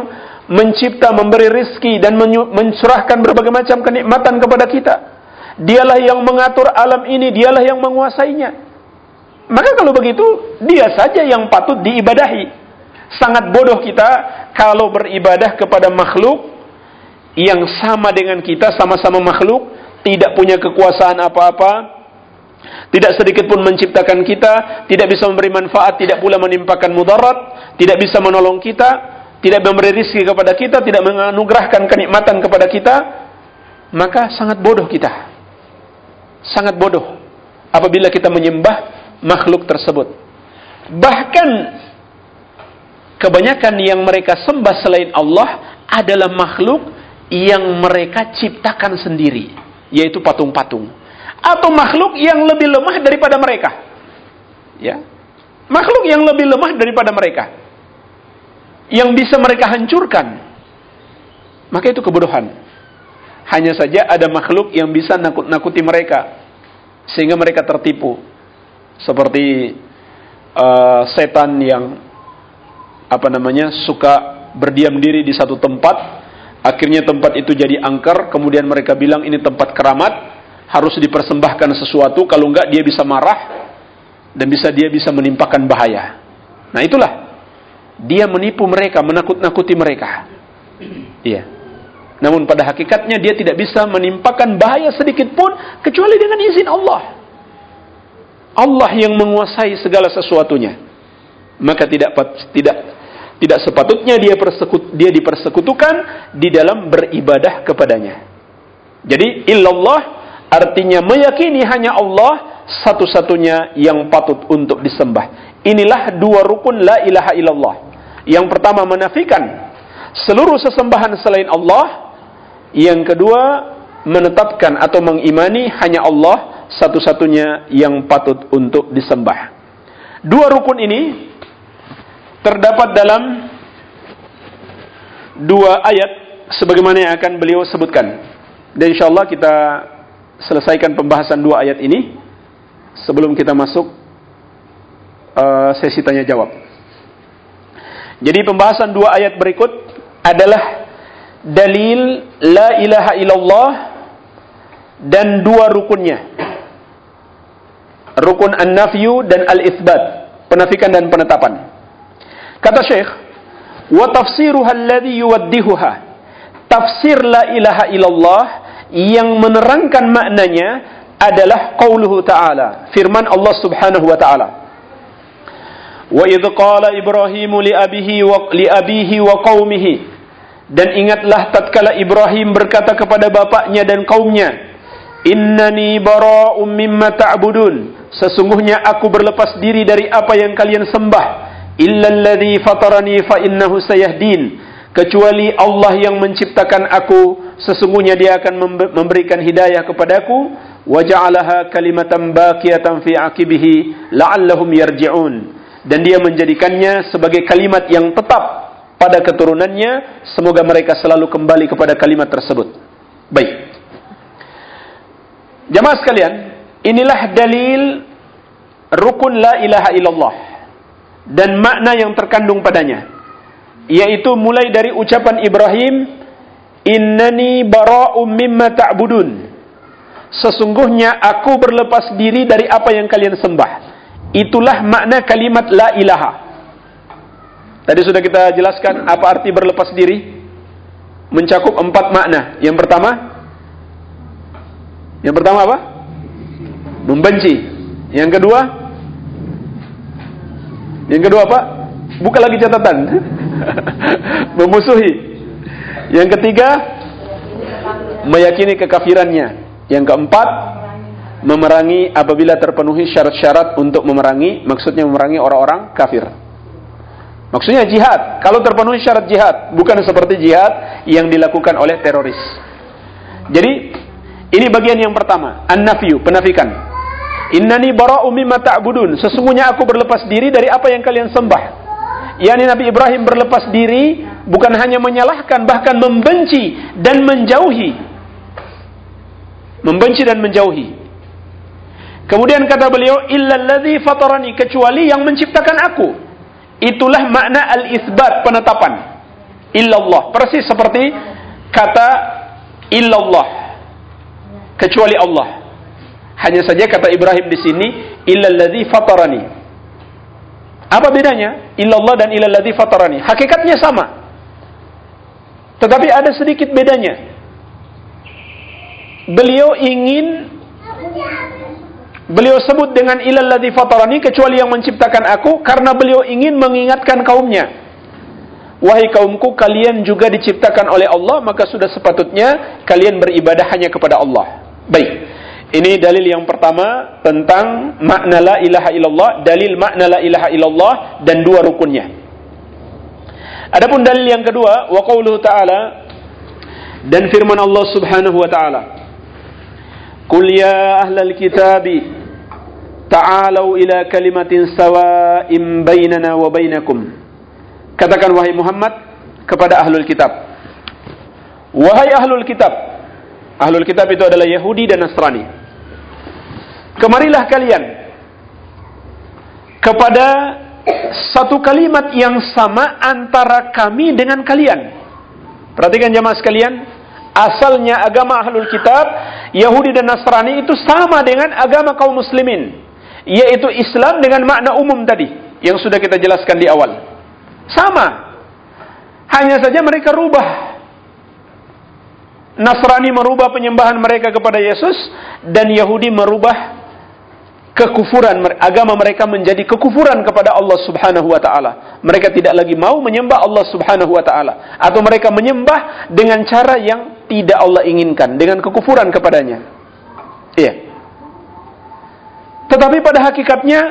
mencipta, memberi rizki dan mencurahkan berbagai macam kenikmatan kepada kita. Dialah yang mengatur alam ini, dialah yang menguasainya. Maka kalau begitu, dia saja yang patut diibadahi. Sangat bodoh kita kalau beribadah kepada makhluk yang sama dengan kita, sama-sama makhluk, tidak punya kekuasaan apa-apa, tidak sedikit pun menciptakan kita, tidak bisa memberi manfaat, tidak pula menimpakan mudarat, tidak bisa menolong kita, tidak memberi rizki kepada kita, tidak menganugerahkan kenikmatan kepada kita, maka sangat bodoh kita. Sangat bodoh apabila kita menyembah makhluk tersebut. Bahkan kebanyakan yang mereka sembah selain Allah adalah makhluk yang mereka ciptakan sendiri, yaitu patung-patung atau makhluk yang lebih lemah daripada mereka. Ya. Makhluk yang lebih lemah daripada mereka. Yang bisa mereka hancurkan. Maka itu kebodohan. Hanya saja ada makhluk yang bisa nakut-nakuti mereka sehingga mereka tertipu. Seperti uh, setan yang apa namanya suka berdiam diri di satu tempat, akhirnya tempat itu jadi angker, kemudian mereka bilang ini tempat keramat, harus dipersembahkan sesuatu kalau enggak dia bisa marah dan bisa dia bisa menimpakan bahaya. Nah, itulah dia menipu mereka, menakut-nakuti mereka. Iya. Namun pada hakikatnya dia tidak bisa menimpakan bahaya sedikit pun kecuali dengan izin Allah. Allah yang menguasai segala sesuatunya. Maka tidak tidak tidak sepatutnya dia persekut, dia dipersekutukan di dalam beribadah kepadanya. Jadi illallah Artinya meyakini hanya Allah satu-satunya yang patut untuk disembah. Inilah dua rukun la ilaha illallah. Yang pertama menafikan seluruh sesembahan selain Allah. Yang kedua menetapkan atau mengimani hanya Allah satu-satunya yang patut untuk disembah. Dua rukun ini terdapat dalam dua ayat sebagaimana yang akan beliau sebutkan. Dan insyaallah kita selesaikan pembahasan dua ayat ini sebelum kita masuk uh, sesi tanya jawab. Jadi pembahasan dua ayat berikut adalah dalil la ilaha illallah dan dua rukunnya. Rukun an-nafyu dan al-itsbat, penafikan dan penetapan. Kata Syekh, wa tafsiruha alladhi yuwaddihuha. Tafsir la ilaha illallah yang menerangkan maknanya adalah qauluhu ta'ala, firman Allah Subhanahu wa ta'ala. Wa idh qala Ibrahim li abihi wa li abihi wa qaumihi. Dan ingatlah tatkala Ibrahim berkata kepada bapaknya dan kaumnya Innani bara'um mimma ta'budun. Sesungguhnya aku berlepas diri dari apa yang kalian sembah. Illa alladhi fatarani fa innahu sayahdin kecuali Allah yang menciptakan aku sesungguhnya dia akan memberikan hidayah kepadaku. Wa ja'alaha kalimatan baqiyatan fi aqibihi la'allahum yarji'un. Dan dia menjadikannya sebagai kalimat yang tetap pada keturunannya. Semoga mereka selalu kembali kepada kalimat tersebut. Baik. Jamaah sekalian inilah dalil rukun la ilaha illallah dan makna yang terkandung padanya yaitu mulai dari ucapan Ibrahim innani bara'um mimma ta'budun sesungguhnya aku berlepas diri dari apa yang kalian sembah Itulah makna kalimat la ilaha. Tadi sudah kita jelaskan apa arti berlepas diri. Mencakup empat makna. Yang pertama, yang pertama apa? Membenci. Yang kedua, yang kedua apa? Buka lagi catatan. [LAUGHS] Memusuhi. Yang ketiga, meyakini kekafirannya. Yang keempat, memerangi apabila terpenuhi syarat-syarat untuk memerangi, maksudnya memerangi orang-orang kafir. Maksudnya jihad, kalau terpenuhi syarat jihad, bukan seperti jihad yang dilakukan oleh teroris. Jadi, ini bagian yang pertama, an-nafyu, penafikan. Innani bara'u mimma ta'budun, sesungguhnya aku berlepas diri dari apa yang kalian sembah. Yani Nabi Ibrahim berlepas diri bukan hanya menyalahkan bahkan membenci dan menjauhi. Membenci dan menjauhi. Kemudian kata beliau, illalladzi fatarani kecuali yang menciptakan aku. Itulah makna al-isbat penetapan. Illallah. Persis seperti kata illallah. Kecuali Allah. Hanya saja kata Ibrahim di sini, illalladzi fatarani. Apa bedanya? Illallah dan illalladzi fatarani. Hakikatnya sama. Tetapi ada sedikit bedanya. Beliau ingin Beliau sebut dengan ilalladzi fatarani kecuali yang menciptakan aku karena beliau ingin mengingatkan kaumnya. Wahai kaumku, kalian juga diciptakan oleh Allah, maka sudah sepatutnya kalian beribadah hanya kepada Allah. Baik. Ini dalil yang pertama tentang makna la ilaha illallah, dalil makna la ilaha illallah dan dua rukunnya. Adapun dalil yang kedua, wa qauluhu ta'ala dan firman Allah Subhanahu wa taala. Qul ya ahlal kitabi ta'alau ila kalimatin sawa'im bainana wa bainakum katakan wahai Muhammad kepada ahlul kitab wahai ahlul kitab ahlul kitab itu adalah Yahudi dan Nasrani kemarilah kalian kepada satu kalimat yang sama antara kami dengan kalian perhatikan jamaah sekalian asalnya agama ahlul kitab Yahudi dan Nasrani itu sama dengan agama kaum muslimin yaitu Islam dengan makna umum tadi yang sudah kita jelaskan di awal. Sama. Hanya saja mereka rubah. Nasrani merubah penyembahan mereka kepada Yesus dan Yahudi merubah kekufuran agama mereka menjadi kekufuran kepada Allah Subhanahu wa taala. Mereka tidak lagi mau menyembah Allah Subhanahu wa taala atau mereka menyembah dengan cara yang tidak Allah inginkan dengan kekufuran kepadanya. Iya. Tetapi pada hakikatnya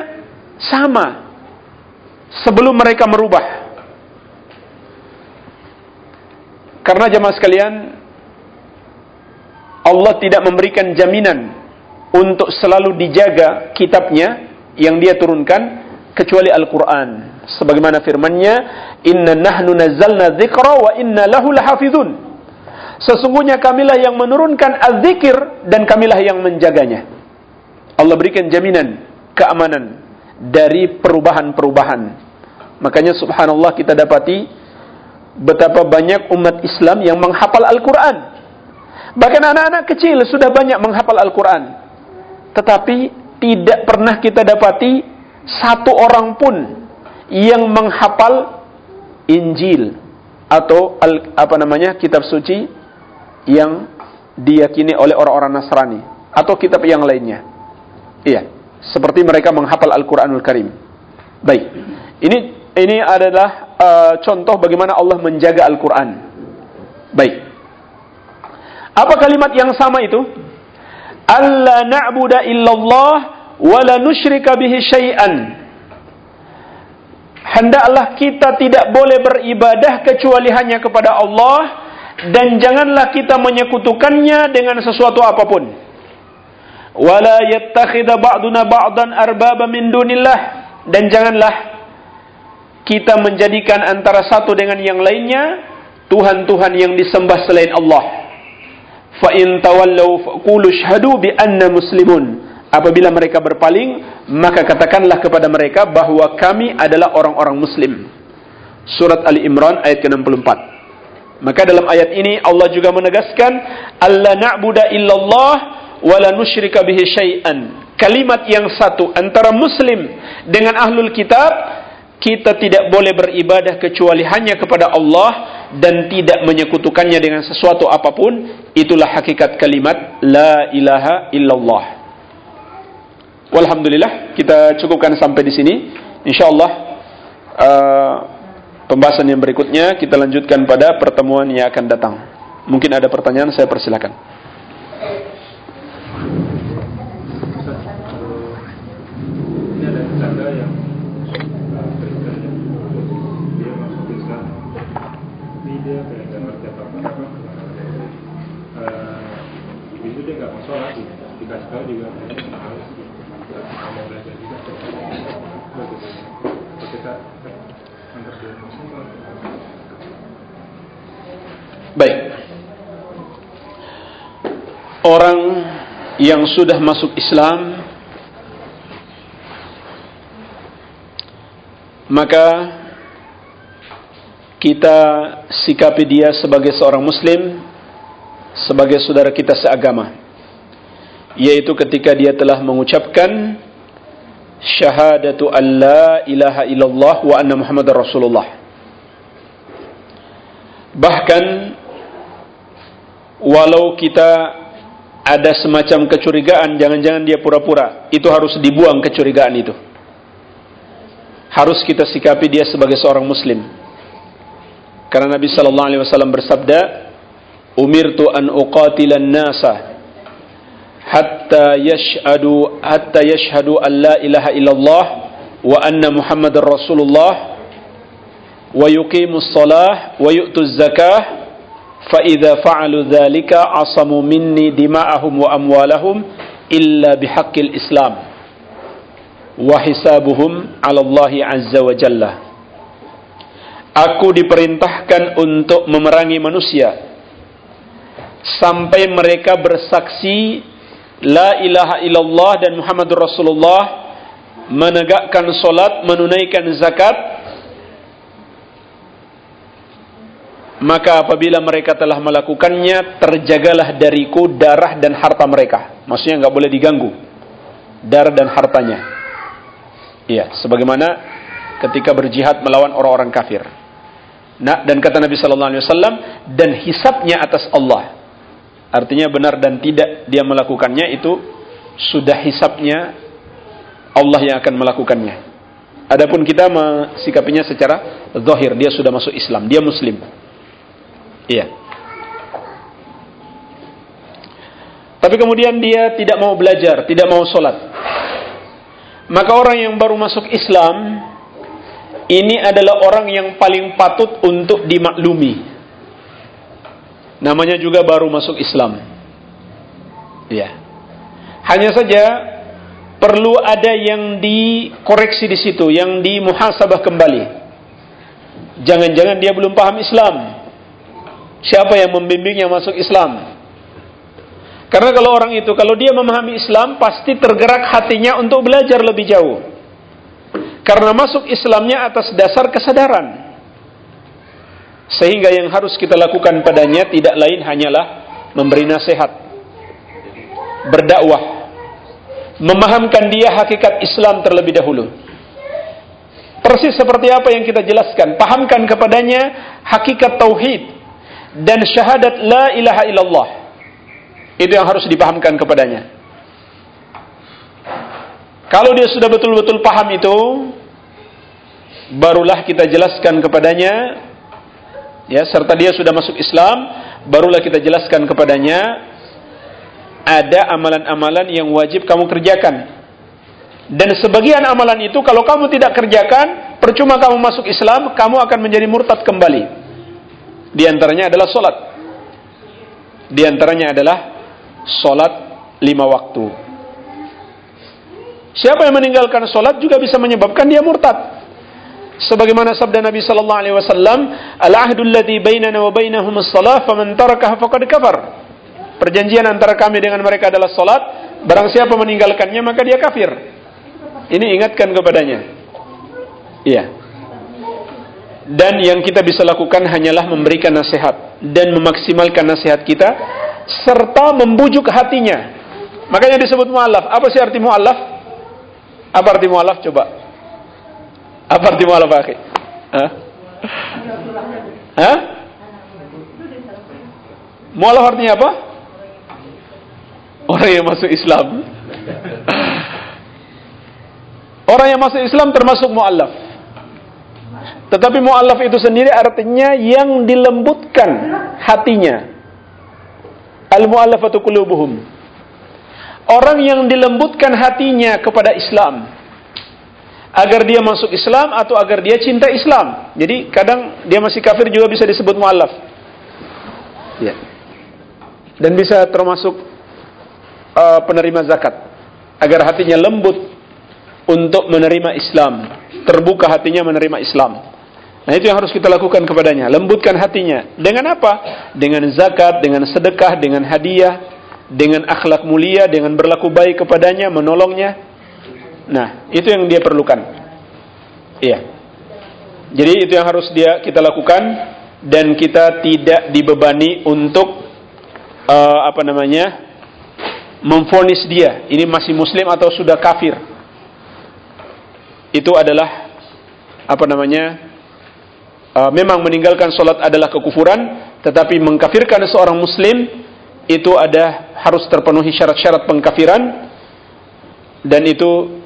sama. Sebelum mereka merubah. Karena jemaah sekalian, Allah tidak memberikan jaminan untuk selalu dijaga kitabnya yang dia turunkan kecuali Al-Quran. Sebagaimana firmannya, Inna nahnu nazzalna dzikra wa inna lahu lahafidhun. Sesungguhnya kamilah yang menurunkan az-zikir dan kamilah yang menjaganya. Allah berikan jaminan keamanan dari perubahan-perubahan Makanya subhanallah kita dapati betapa banyak umat Islam yang menghafal Al-Quran. Bahkan anak-anak kecil sudah banyak menghafal Al-Quran. Tetapi tidak pernah kita dapati satu orang pun yang menghafal Injil atau al, apa namanya kitab suci yang diyakini oleh orang-orang Nasrani atau kitab yang lainnya. Iya, seperti mereka menghafal Al-Qur'anul Karim. Baik. Ini ini adalah uh, contoh bagaimana Allah menjaga Al-Qur'an. Baik. Apa kalimat yang sama itu? Alla na'budu illallah wa la nusyrika bihi syai'an. Hendaklah kita tidak boleh beribadah kecuali hanya kepada Allah dan janganlah kita menyekutukannya dengan sesuatu apa pun. Wala yattakhidha ba'duna ba'dan arbaba min dunillah dan janganlah kita menjadikan antara satu dengan yang lainnya tuhan-tuhan yang disembah selain Allah fa in tawallaw faqulu syahadu bi anna muslimun. Apabila mereka berpaling maka katakanlah kepada mereka bahwa kami adalah orang-orang muslim. Surat ali imran ayat ke-64. Maka dalam ayat ini Allah juga menegaskan alla na'budu illallah wa la nusyrika bihi syai'an. Kalimat yang satu antara muslim dengan ahlul kitab kita tidak boleh beribadah kecuali hanya kepada Allah dan tidak menyekutukannya dengan sesuatu apa pun. Itulah hakikat kalimat la ilaha illallah. Walhamdulillah kita cukupkan sampai di sini. Insyaallah uh, pembahasan yang berikutnya kita lanjutkan pada pertemuan yang akan datang. Mungkin ada pertanyaan saya persilakan juga harus belajar juga kita antar dia Baik. Orang yang sudah masuk Islam maka kita sikapi dia sebagai seorang muslim sebagai saudara kita seagama yaitu ketika dia telah mengucapkan syahadatu an la ilaha illallah wa anna muhammadar rasulullah. Bahkan walau kita ada semacam kecurigaan jangan-jangan dia pura-pura itu harus dibuang kecurigaan itu. Harus kita sikapi dia sebagai seorang muslim. Karena Nabi sallallahu alaihi wasallam bersabda, "Umirtu an uqatila an-nasa hatta yashhadu hatta yashhadu an la ilaha illallah wa anna Muhammadar Rasulullah wa yuqimus shalah wa yu'tuz zakah fa idza fa'alu dzalika asamu minni dima'ahum wa amwalahum illa bihaqqil Islam wa hisabuhum 'ala Allah 'azza wa jalla." Aku diperintahkan untuk memerangi manusia sampai mereka bersaksi la ilaha illallah dan Muhammadur Rasulullah menegakkan solat, menunaikan zakat. Maka apabila mereka telah melakukannya terjagalah dariku darah dan harta mereka. Maksudnya nggak boleh diganggu. Darah dan hartanya. Iya sebagaimana ketika berjihad melawan orang-orang kafir. Nah, dan kata Nabi sallallahu alaihi wasallam dan hisapnya atas Allah. Artinya benar dan tidak dia melakukannya itu sudah hisapnya Allah yang akan melakukannya. Adapun kita mensikapinya secara zahir, dia sudah masuk Islam, dia muslim. Iya. Tapi kemudian dia tidak mau belajar, tidak mau sholat. Maka orang yang baru masuk Islam, ini adalah orang yang paling patut untuk dimaklumi. Namanya juga baru masuk Islam. Ya. Hanya saja perlu ada yang dikoreksi di situ, yang dimuhasabah kembali. Jangan-jangan dia belum paham Islam. Siapa yang membimbingnya masuk Islam? Karena kalau orang itu, kalau dia memahami Islam, pasti tergerak hatinya untuk belajar lebih jauh. Karena masuk Islamnya atas dasar kesadaran. Sehingga yang harus kita lakukan padanya tidak lain hanyalah memberi nasihat, berdakwah, memahamkan dia hakikat Islam terlebih dahulu. Persis seperti apa yang kita jelaskan, pahamkan kepadanya hakikat tauhid dan syahadat la ilaha illallah. Itu yang harus dipahamkan kepadanya. Kalau dia sudah betul-betul paham itu, barulah kita jelaskan kepadanya ya serta dia sudah masuk Islam barulah kita jelaskan kepadanya ada amalan-amalan yang wajib kamu kerjakan. Dan sebagian amalan itu kalau kamu tidak kerjakan percuma kamu masuk Islam kamu akan menjadi murtad kembali. Di antaranya adalah solat. Di antaranya adalah solat lima waktu. Siapa yang meninggalkan solat juga bisa menyebabkan dia murtad sebagaimana sabda Nabi sallallahu alaihi wasallam al-ahdu alladhi bainana wa bainahum as-salah faman tarakaha faqad kafar. Perjanjian antara kami dengan mereka adalah salat barang siapa meninggalkannya maka dia kafir. Ini ingatkan kepadanya. Iya. Dan yang kita bisa lakukan hanyalah memberikan nasihat dan memaksimalkan nasihat kita serta membujuk hatinya. Makanya disebut mualaf apa sih arti mualaf apa arti mualaf coba apa arti mu'alaf? Hah? Hah? Mu'alaf artinya apa? Orang yang masuk Islam. Orang yang masuk Islam termasuk mu'alaf. Tetapi mu'alaf itu sendiri artinya yang dilembutkan hatinya. Al-mu'alafatu qulubuhum. Orang yang dilembutkan hatinya kepada Islam agar dia masuk Islam atau agar dia cinta Islam. Jadi kadang dia masih kafir juga bisa disebut mualaf. Ya. Dan bisa termasuk uh, penerima zakat agar hatinya lembut untuk menerima Islam, terbuka hatinya menerima Islam. Nah itu yang harus kita lakukan kepadanya, lembutkan hatinya. Dengan apa? Dengan zakat, dengan sedekah, dengan hadiah, dengan akhlak mulia, dengan berlaku baik kepadanya, menolongnya, Nah, itu yang dia perlukan. Iya. Jadi itu yang harus dia kita lakukan dan kita tidak dibebani untuk uh, apa namanya? memfonis dia ini masih muslim atau sudah kafir. Itu adalah apa namanya? Uh, memang meninggalkan solat adalah kekufuran, tetapi mengkafirkan seorang muslim itu ada harus terpenuhi syarat-syarat pengkafiran dan itu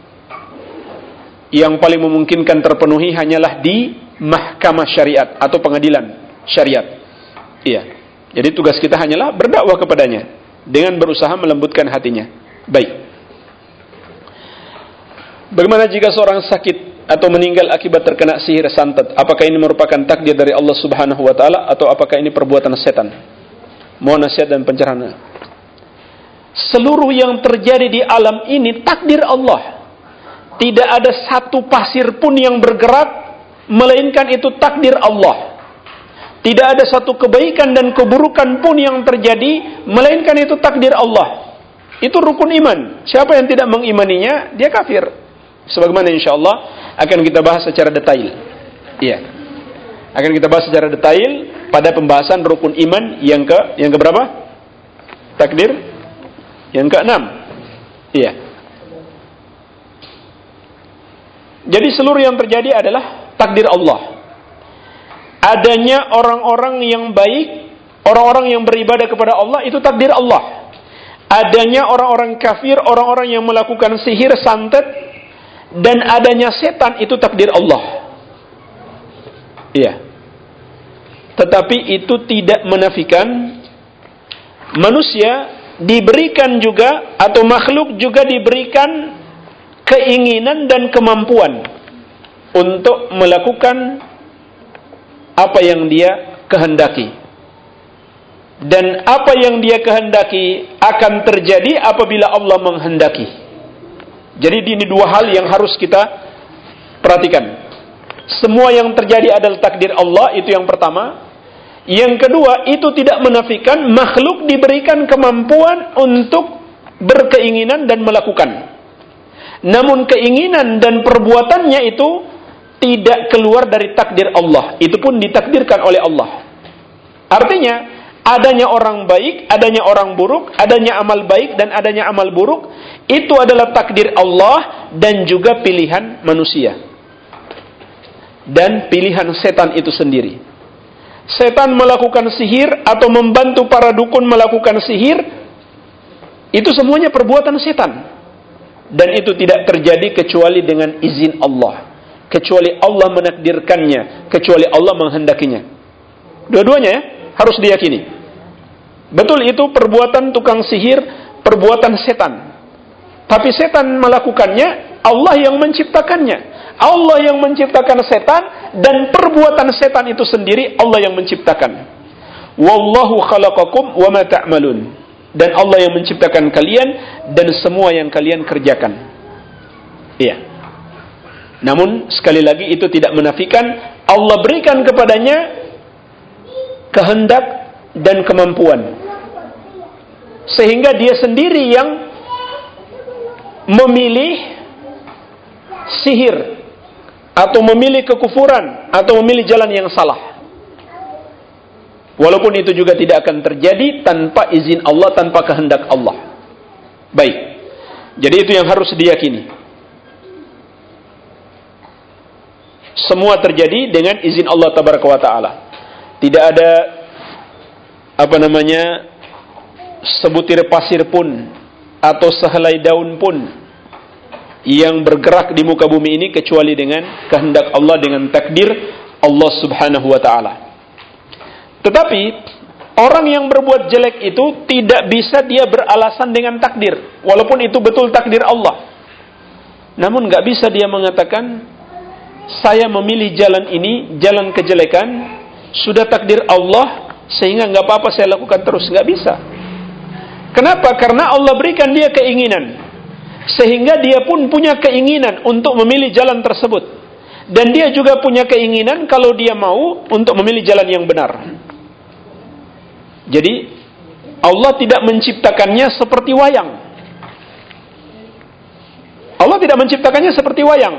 yang paling memungkinkan terpenuhi hanyalah di mahkamah syariat atau pengadilan syariat. Iya. Jadi tugas kita hanyalah berdakwah kepadanya dengan berusaha melembutkan hatinya. Baik. Bagaimana jika seorang sakit atau meninggal akibat terkena sihir santet? Apakah ini merupakan takdir dari Allah Subhanahu wa taala atau apakah ini perbuatan setan? Mohon nasihat dan pencerahan. Seluruh yang terjadi di alam ini takdir Allah tidak ada satu pasir pun yang bergerak melainkan itu takdir Allah. Tidak ada satu kebaikan dan keburukan pun yang terjadi melainkan itu takdir Allah. Itu rukun iman. Siapa yang tidak mengimaninya, dia kafir. Sebagaimana insya Allah akan kita bahas secara detail. Iya. Akan kita bahas secara detail pada pembahasan rukun iman yang ke yang ke berapa? Takdir yang keenam. Iya. Jadi seluruh yang terjadi adalah takdir Allah. Adanya orang-orang yang baik, orang-orang yang beribadah kepada Allah itu takdir Allah. Adanya orang-orang kafir, orang-orang yang melakukan sihir, santet, dan adanya setan itu takdir Allah. Iya. Tetapi itu tidak menafikan manusia diberikan juga atau makhluk juga diberikan keinginan dan kemampuan untuk melakukan apa yang dia kehendaki. Dan apa yang dia kehendaki akan terjadi apabila Allah menghendaki. Jadi ini dua hal yang harus kita perhatikan. Semua yang terjadi adalah takdir Allah, itu yang pertama. Yang kedua, itu tidak menafikan makhluk diberikan kemampuan untuk berkeinginan dan melakukan. Namun keinginan dan perbuatannya itu tidak keluar dari takdir Allah. Itu pun ditakdirkan oleh Allah. Artinya, adanya orang baik, adanya orang buruk, adanya amal baik dan adanya amal buruk, itu adalah takdir Allah dan juga pilihan manusia. Dan pilihan setan itu sendiri. Setan melakukan sihir atau membantu para dukun melakukan sihir, itu semuanya perbuatan setan. Dan itu tidak terjadi kecuali dengan izin Allah. Kecuali Allah menakdirkannya, kecuali Allah menghendakinya. Dua-duanya ya, harus diyakini. Betul itu perbuatan tukang sihir, perbuatan setan. Tapi setan melakukannya, Allah yang menciptakannya. Allah yang menciptakan setan dan perbuatan setan itu sendiri Allah yang menciptakan. Wallahu khalaqakum wa ma ta'malun. Dan Allah yang menciptakan kalian dan semua yang kalian kerjakan. Iya. Namun sekali lagi itu tidak menafikan Allah berikan kepadanya kehendak dan kemampuan. Sehingga dia sendiri yang memilih sihir atau memilih kekufuran atau memilih jalan yang salah. Walaupun itu juga tidak akan terjadi tanpa izin Allah, tanpa kehendak Allah. Baik. Jadi itu yang harus diyakini. Semua terjadi dengan izin Allah tabaraka wa taala. Tidak ada apa namanya sebutir pasir pun atau sehelai daun pun yang bergerak di muka bumi ini kecuali dengan kehendak Allah dengan takdir Allah Subhanahu wa taala. Tetapi orang yang berbuat jelek itu tidak bisa dia beralasan dengan takdir walaupun itu betul takdir Allah. Namun nggak bisa dia mengatakan saya memilih jalan ini, jalan kejelekan, sudah takdir Allah sehingga nggak apa-apa saya lakukan terus nggak bisa. Kenapa? Karena Allah berikan dia keinginan sehingga dia pun punya keinginan untuk memilih jalan tersebut dan dia juga punya keinginan kalau dia mau untuk memilih jalan yang benar. Jadi Allah tidak menciptakannya seperti wayang. Allah tidak menciptakannya seperti wayang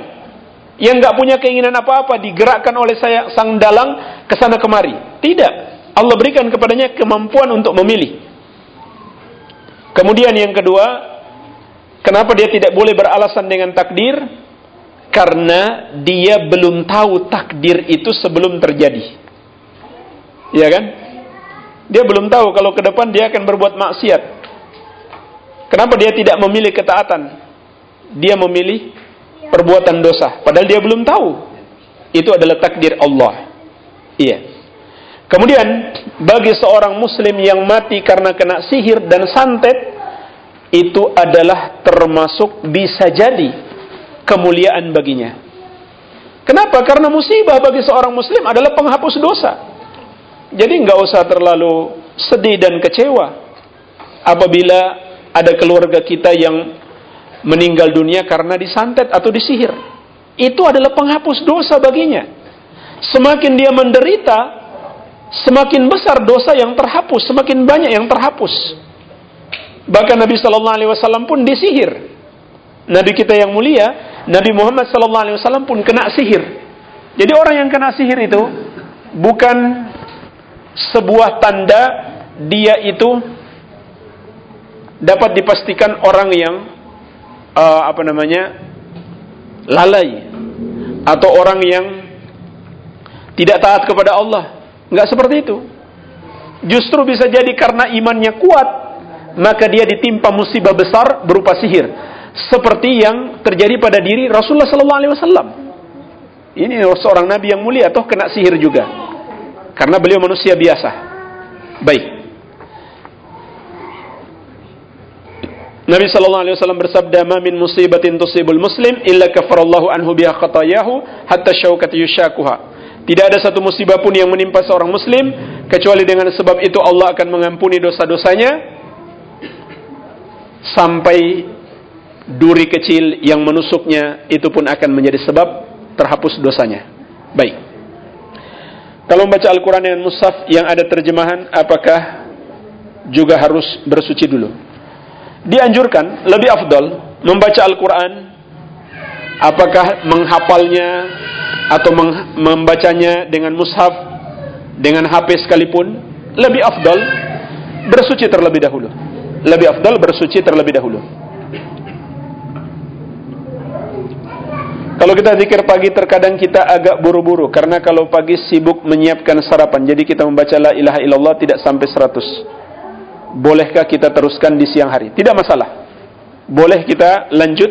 yang nggak punya keinginan apa-apa digerakkan oleh saya sang dalang ke sana kemari. Tidak. Allah berikan kepadanya kemampuan untuk memilih. Kemudian yang kedua, kenapa dia tidak boleh beralasan dengan takdir? Karena dia belum tahu takdir itu sebelum terjadi. Iya kan? Dia belum tahu kalau ke depan dia akan berbuat maksiat. Kenapa dia tidak memilih ketaatan? Dia memilih perbuatan dosa. Padahal dia belum tahu. Itu adalah takdir Allah. Iya. Kemudian bagi seorang muslim yang mati karena kena sihir dan santet itu adalah termasuk bisa jadi kemuliaan baginya. Kenapa? Karena musibah bagi seorang muslim adalah penghapus dosa. Jadi nggak usah terlalu sedih dan kecewa apabila ada keluarga kita yang meninggal dunia karena disantet atau disihir. Itu adalah penghapus dosa baginya. Semakin dia menderita, semakin besar dosa yang terhapus, semakin banyak yang terhapus. Bahkan Nabi Shallallahu Alaihi Wasallam pun disihir. Nabi kita yang mulia, Nabi Muhammad Shallallahu Alaihi Wasallam pun kena sihir. Jadi orang yang kena sihir itu bukan sebuah tanda dia itu dapat dipastikan orang yang uh, apa namanya lalai atau orang yang tidak taat kepada Allah Enggak seperti itu. Justru bisa jadi karena imannya kuat, maka dia ditimpa musibah besar berupa sihir. Seperti yang terjadi pada diri Rasulullah wasallam. Ini seorang nabi yang mulia atau kena sihir juga. Karena beliau manusia biasa. Baik. Nabi sallallahu alaihi wasallam bersabda, "Ma min musibatin tusibul muslim illa kafarallahu anhu biha khatayahu hatta syaukati yushakuha." Tidak ada satu musibah pun yang menimpa seorang muslim kecuali dengan sebab itu Allah akan mengampuni dosa-dosanya sampai duri kecil yang menusuknya itu pun akan menjadi sebab terhapus dosanya. Baik. Kalau membaca Al-Quran dengan mushaf yang ada terjemahan, apakah juga harus bersuci dulu? Dianjurkan, lebih afdol, membaca Al-Quran apakah menghafalnya atau membacanya dengan mushaf dengan HP sekalipun lebih afdal bersuci terlebih dahulu lebih afdal bersuci terlebih dahulu Kalau kita zikir pagi terkadang kita agak buru-buru karena kalau pagi sibuk menyiapkan sarapan jadi kita membaca la ilaha illallah tidak sampai 100. Bolehkah kita teruskan di siang hari? Tidak masalah. Boleh kita lanjut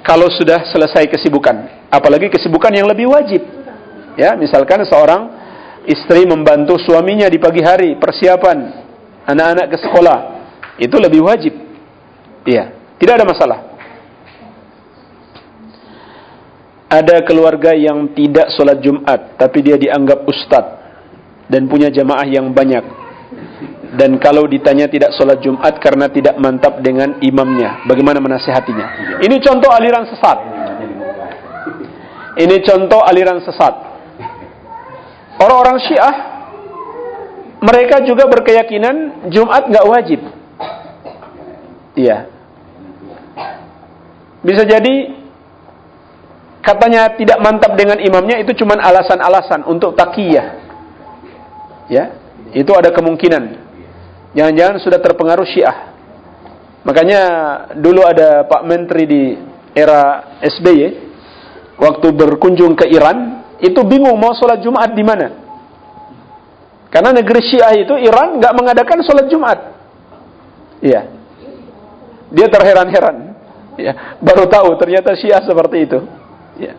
kalau sudah selesai kesibukan. Apalagi kesibukan yang lebih wajib. Ya, misalkan seorang istri membantu suaminya di pagi hari persiapan anak-anak ke sekolah. Itu lebih wajib. Iya, tidak ada masalah. Ada keluarga yang tidak sholat Jumat, tapi dia dianggap ustadz dan punya jamaah yang banyak. Dan kalau ditanya tidak sholat Jumat karena tidak mantap dengan imamnya, bagaimana menasehatinya? Ini contoh aliran sesat. Ini contoh aliran sesat. Orang-orang Syiah, mereka juga berkeyakinan Jumat nggak wajib. Iya. Bisa jadi katanya tidak mantap dengan imamnya itu cuma alasan-alasan untuk takiyah. Ya, itu ada kemungkinan. Jangan-jangan sudah terpengaruh Syiah. Makanya dulu ada Pak Menteri di era SBY waktu berkunjung ke Iran itu bingung mau sholat Jumat di mana. Karena negeri Syiah itu Iran nggak mengadakan sholat Jumat. Iya. Dia terheran-heran. Ya, baru tahu ternyata Syiah seperti itu. Ya.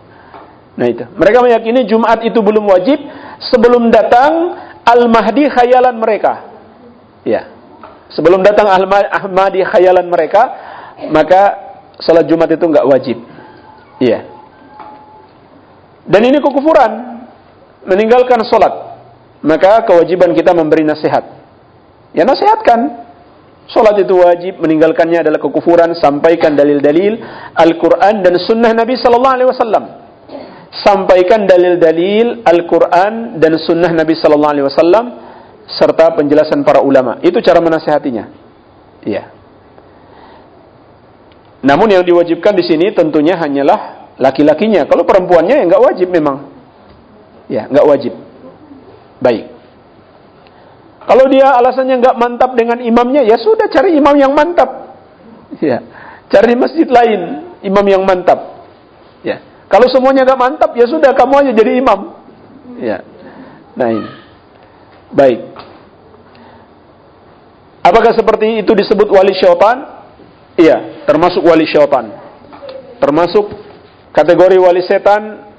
Nah itu. Mereka meyakini Jumat itu belum wajib sebelum datang Al-Mahdi khayalan mereka. Ya. Sebelum datang Al-Mahdi khayalan mereka, maka salat Jumat itu enggak wajib. Iya. Dan ini kekufuran. Meninggalkan salat. Maka kewajiban kita memberi nasihat. Ya nasihatkan. Salat itu wajib, meninggalkannya adalah kekufuran. Sampaikan dalil-dalil Al-Quran dan Sunnah Nabi Sallallahu Alaihi Wasallam. Sampaikan dalil-dalil Al-Quran dan Sunnah Nabi Sallallahu Alaihi Wasallam serta penjelasan para ulama. Itu cara menasehatinya. Iya. Namun yang diwajibkan di sini tentunya hanyalah laki-lakinya. Kalau perempuannya ya nggak wajib memang. Ya, nggak wajib. Baik. Kalau dia alasannya nggak mantap dengan imamnya, ya sudah cari imam yang mantap. Ya, cari masjid lain imam yang mantap. Ya, kalau semuanya nggak mantap, ya sudah kamu aja jadi imam. Ya, nah ini baik. Apakah seperti itu disebut wali syaitan? Iya, termasuk wali syaitan. Termasuk kategori wali setan.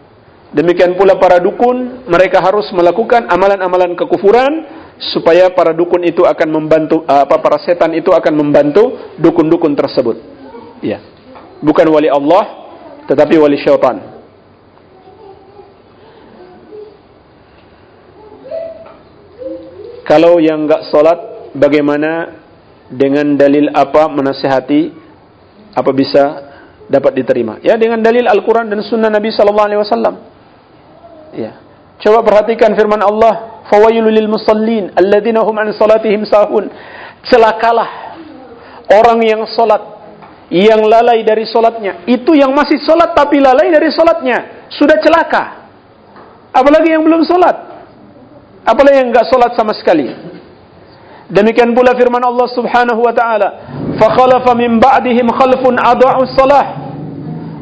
Demikian pula para dukun, mereka harus melakukan amalan-amalan kekufuran supaya para dukun itu akan membantu apa para setan itu akan membantu dukun-dukun tersebut. Ya. Bukan wali Allah tetapi wali syaitan. Kalau yang enggak salat bagaimana dengan dalil apa menasihati apa bisa dapat diterima? Ya dengan dalil Al-Qur'an dan sunnah Nabi sallallahu alaihi wasallam. Ya. Coba perhatikan firman Allah fawailul lil musallin alladzina hum an salatihim sahun. Celakalah orang yang salat yang lalai dari salatnya. Itu yang masih salat tapi lalai dari salatnya. Sudah celaka. Apalagi yang belum salat? Apalagi yang enggak salat sama sekali? Demikian pula firman Allah Subhanahu wa taala fa khalafa min ba'dihim khalfun adha'u salah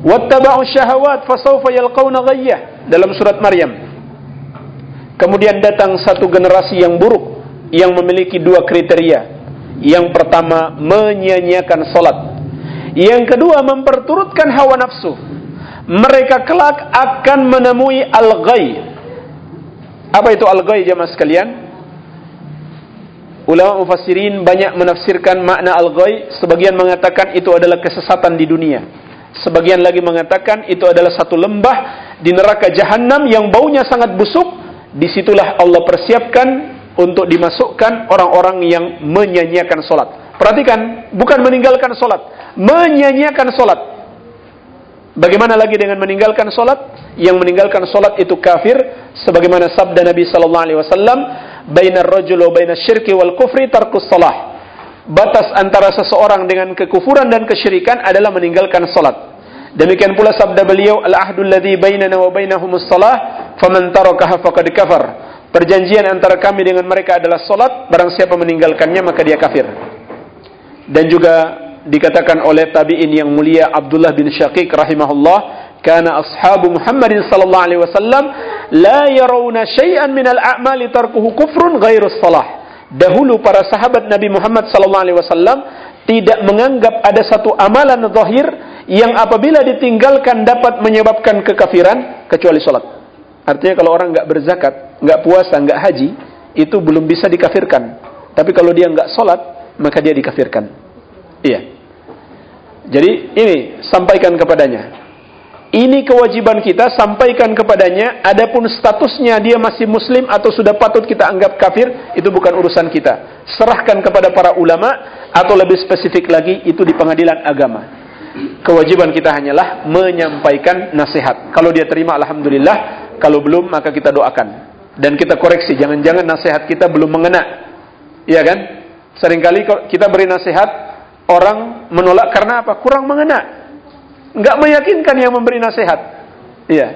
wattaba'u syahawat fasawfa yalqawna ghayyah. Dalam surat Maryam Kemudian datang satu generasi yang buruk yang memiliki dua kriteria. Yang pertama menyanyiakan solat. Yang kedua memperturutkan hawa nafsu. Mereka kelak akan menemui al-ghay. Apa itu al-ghay jemaah sekalian? Ulama mufassirin banyak menafsirkan makna al-ghay. Sebagian mengatakan itu adalah kesesatan di dunia. Sebagian lagi mengatakan itu adalah satu lembah di neraka jahanam yang baunya sangat busuk di situlah Allah persiapkan untuk dimasukkan orang-orang yang menyanyiakan solat. Perhatikan, bukan meninggalkan solat, menyanyiakan solat. Bagaimana lagi dengan meninggalkan solat? Yang meninggalkan solat itu kafir, sebagaimana sabda Nabi Sallallahu Alaihi Wasallam, "Bainar rajul wa bainas syirki wal kufri tarkus salah." Batas antara seseorang dengan kekufuran dan kesyirikan adalah meninggalkan solat. Demikian pula sabda beliau, "Al-ahdul ladzi bainana wa bainahumus shalah, faman tarakaha faqad kafar." Perjanjian antara kami dengan mereka adalah salat, barang siapa meninggalkannya maka dia kafir. Dan juga dikatakan oleh tabi'in yang mulia Abdullah bin Syaqiq rahimahullah, "Kana ashabu Muhammadin sallallahu alaihi wasallam la yarawna syai'an min al-a'mali tarkuhu kufrun ghairu salah." Dahulu para sahabat Nabi Muhammad sallallahu alaihi wasallam tidak menganggap ada satu amalan zahir yang apabila ditinggalkan dapat menyebabkan kekafiran kecuali salat. Artinya kalau orang nggak berzakat, nggak puasa, nggak haji, itu belum bisa dikafirkan. Tapi kalau dia nggak sholat, maka dia dikafirkan. Iya. Jadi ini sampaikan kepadanya. Ini kewajiban kita sampaikan kepadanya. Adapun statusnya dia masih muslim atau sudah patut kita anggap kafir, itu bukan urusan kita. Serahkan kepada para ulama atau lebih spesifik lagi itu di pengadilan agama. Kewajiban kita hanyalah menyampaikan nasihat. Kalau dia terima alhamdulillah, kalau belum maka kita doakan dan kita koreksi. Jangan-jangan nasihat kita belum mengena. Iya kan? Seringkali kita beri nasihat orang menolak karena apa? Kurang mengena. Enggak meyakinkan yang memberi nasihat. Iya.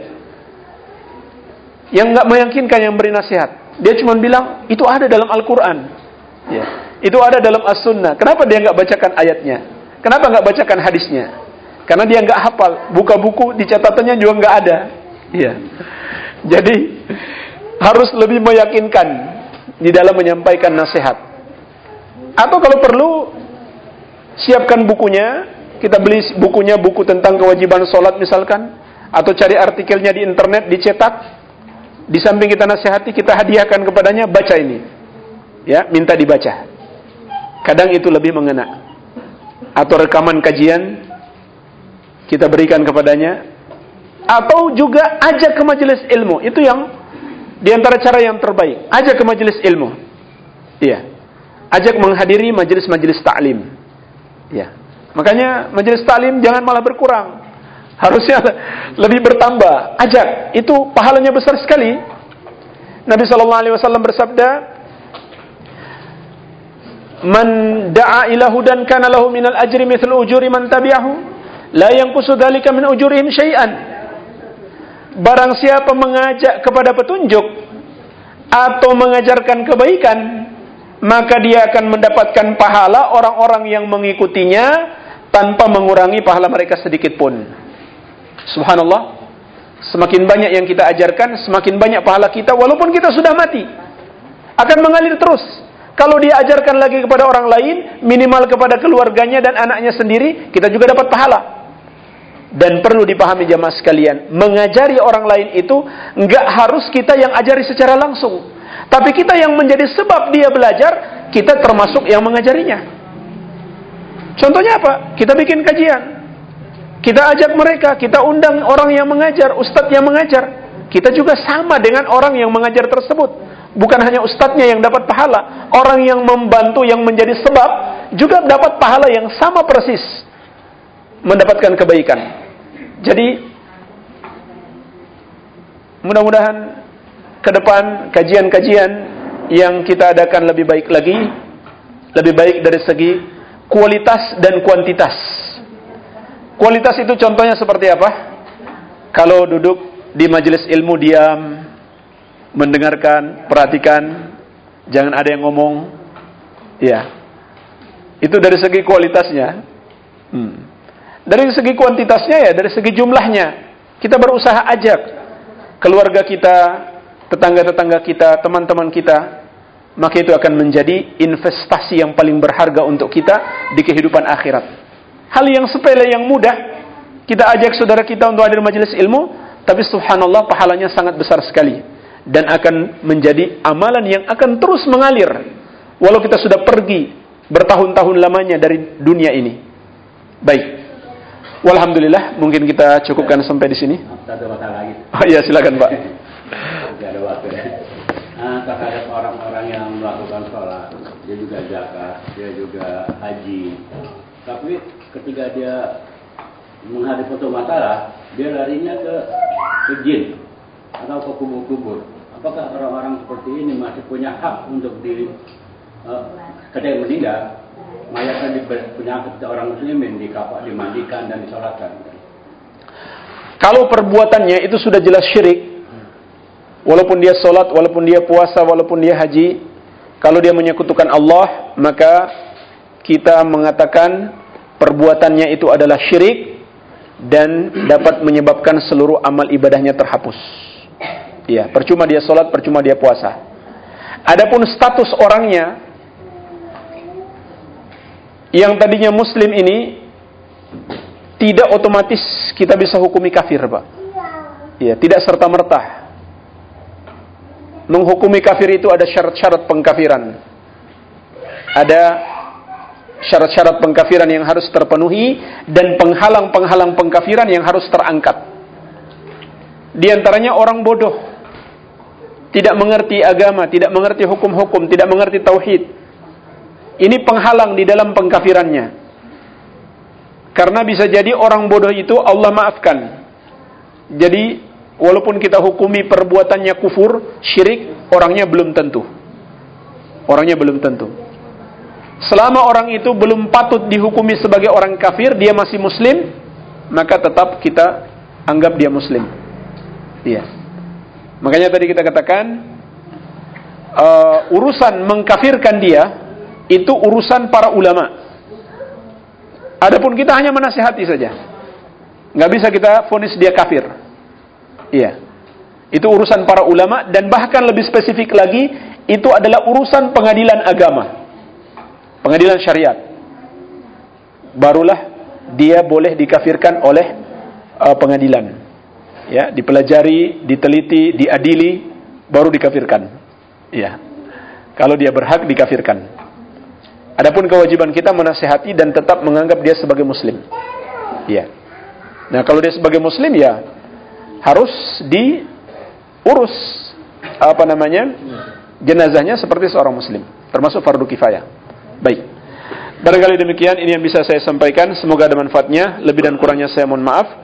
Yang enggak meyakinkan yang memberi nasihat. Dia cuma bilang itu ada dalam Al-Qur'an. Iya. Itu ada dalam As-Sunnah. Kenapa dia enggak bacakan ayatnya? Kenapa enggak bacakan hadisnya? Karena dia enggak hafal. Buka buku di catatannya juga enggak ada. Iya. Jadi harus lebih meyakinkan di dalam menyampaikan nasihat. Atau kalau perlu siapkan bukunya, kita beli bukunya buku tentang kewajiban sholat misalkan, atau cari artikelnya di internet dicetak. Di samping kita nasihati, kita hadiahkan kepadanya baca ini, ya minta dibaca. Kadang itu lebih mengena. Atau rekaman kajian kita berikan kepadanya, atau juga ajak ke majelis ilmu. Itu yang di antara cara yang terbaik. Ajak ke majelis ilmu. Iya. Ajak menghadiri majelis-majelis taklim. Iya. Makanya majelis taklim jangan malah berkurang. Harusnya [LAUGHS] lebih bertambah. Ajak. Itu pahalanya besar sekali. Nabi wasallam bersabda, "Man da'a ila hudan kana lahu minal ajri mithlu ujuri man tabi'ahu, la yanqusu dzalika min ujurihim syai'an." Barang siapa mengajak kepada petunjuk atau mengajarkan kebaikan, maka dia akan mendapatkan pahala orang-orang yang mengikutinya tanpa mengurangi pahala mereka sedikit pun. Subhanallah. Semakin banyak yang kita ajarkan, semakin banyak pahala kita walaupun kita sudah mati. Akan mengalir terus. Kalau dia ajarkan lagi kepada orang lain, minimal kepada keluarganya dan anaknya sendiri, kita juga dapat pahala. Dan perlu dipahami jamaah sekalian, mengajari orang lain itu nggak harus kita yang ajari secara langsung. Tapi kita yang menjadi sebab dia belajar, kita termasuk yang mengajarinya. Contohnya apa? Kita bikin kajian. Kita ajak mereka, kita undang orang yang mengajar, ustadz yang mengajar. Kita juga sama dengan orang yang mengajar tersebut. Bukan hanya ustadznya yang dapat pahala, orang yang membantu yang menjadi sebab juga dapat pahala yang sama persis mendapatkan kebaikan. Jadi mudah-mudahan ke depan kajian-kajian yang kita adakan lebih baik lagi, lebih baik dari segi kualitas dan kuantitas. Kualitas itu contohnya seperti apa? Kalau duduk di majelis ilmu diam, mendengarkan, perhatikan, jangan ada yang ngomong. Ya. Itu dari segi kualitasnya. Hmm. Dari segi kuantitasnya ya, dari segi jumlahnya. Kita berusaha ajak keluarga kita, tetangga-tetangga kita, teman-teman kita. Maka itu akan menjadi investasi yang paling berharga untuk kita di kehidupan akhirat. Hal yang sepele yang mudah, kita ajak saudara kita untuk hadir majelis ilmu, tapi subhanallah pahalanya sangat besar sekali. Dan akan menjadi amalan yang akan terus mengalir. Walau kita sudah pergi bertahun-tahun lamanya dari dunia ini. Baik. Walhamdulillah, mungkin kita cukupkan sampai di sini. Satu masalah lagi. [LAUGHS] Oh iya, silakan Pak. Tidak ada waktu ya. Nah, terhadap orang-orang yang melakukan sholat, dia juga zakat, dia juga haji. Tapi ketika dia menghadapi suatu masalah, dia larinya ke ke jin atau ke kubur-kubur. Apakah orang-orang seperti ini masih punya hak untuk di uh, ketika meninggal mayatnya penyakit orang muslimin dikapal dimandikan dan disolatkan Kalau perbuatannya itu sudah jelas syirik, walaupun dia sholat, walaupun dia puasa, walaupun dia haji, kalau dia menyekutukan Allah, maka kita mengatakan perbuatannya itu adalah syirik dan dapat menyebabkan seluruh amal ibadahnya terhapus. Ya, percuma dia sholat, percuma dia puasa. Adapun status orangnya yang tadinya muslim ini tidak otomatis kita bisa hukumi kafir, Pak. Ya, tidak serta merta. Menghukumi kafir itu ada syarat-syarat pengkafiran. Ada syarat-syarat pengkafiran yang harus terpenuhi dan penghalang-penghalang pengkafiran yang harus terangkat. Di antaranya orang bodoh tidak mengerti agama, tidak mengerti hukum-hukum, tidak mengerti tauhid. Ini penghalang di dalam pengkafirannya. Karena bisa jadi orang bodoh itu Allah maafkan. Jadi walaupun kita hukumi perbuatannya kufur, syirik, orangnya belum tentu. Orangnya belum tentu. Selama orang itu belum patut dihukumi sebagai orang kafir, dia masih muslim, maka tetap kita anggap dia muslim. Iya. Makanya tadi kita katakan uh, urusan mengkafirkan dia itu urusan para ulama. Adapun kita hanya menasihati saja. Nggak bisa kita fonis dia kafir. Iya. Itu urusan para ulama dan bahkan lebih spesifik lagi itu adalah urusan pengadilan agama. Pengadilan syariat. Barulah dia boleh dikafirkan oleh uh, pengadilan ya dipelajari, diteliti, diadili, baru dikafirkan. Ya. Kalau dia berhak dikafirkan. Adapun kewajiban kita menasehati dan tetap menganggap dia sebagai muslim. Ya. Nah, kalau dia sebagai muslim ya harus diurus apa namanya? jenazahnya seperti seorang muslim, termasuk fardu kifayah. Baik. Barangkali demikian ini yang bisa saya sampaikan. Semoga ada manfaatnya. Lebih dan kurangnya saya mohon maaf.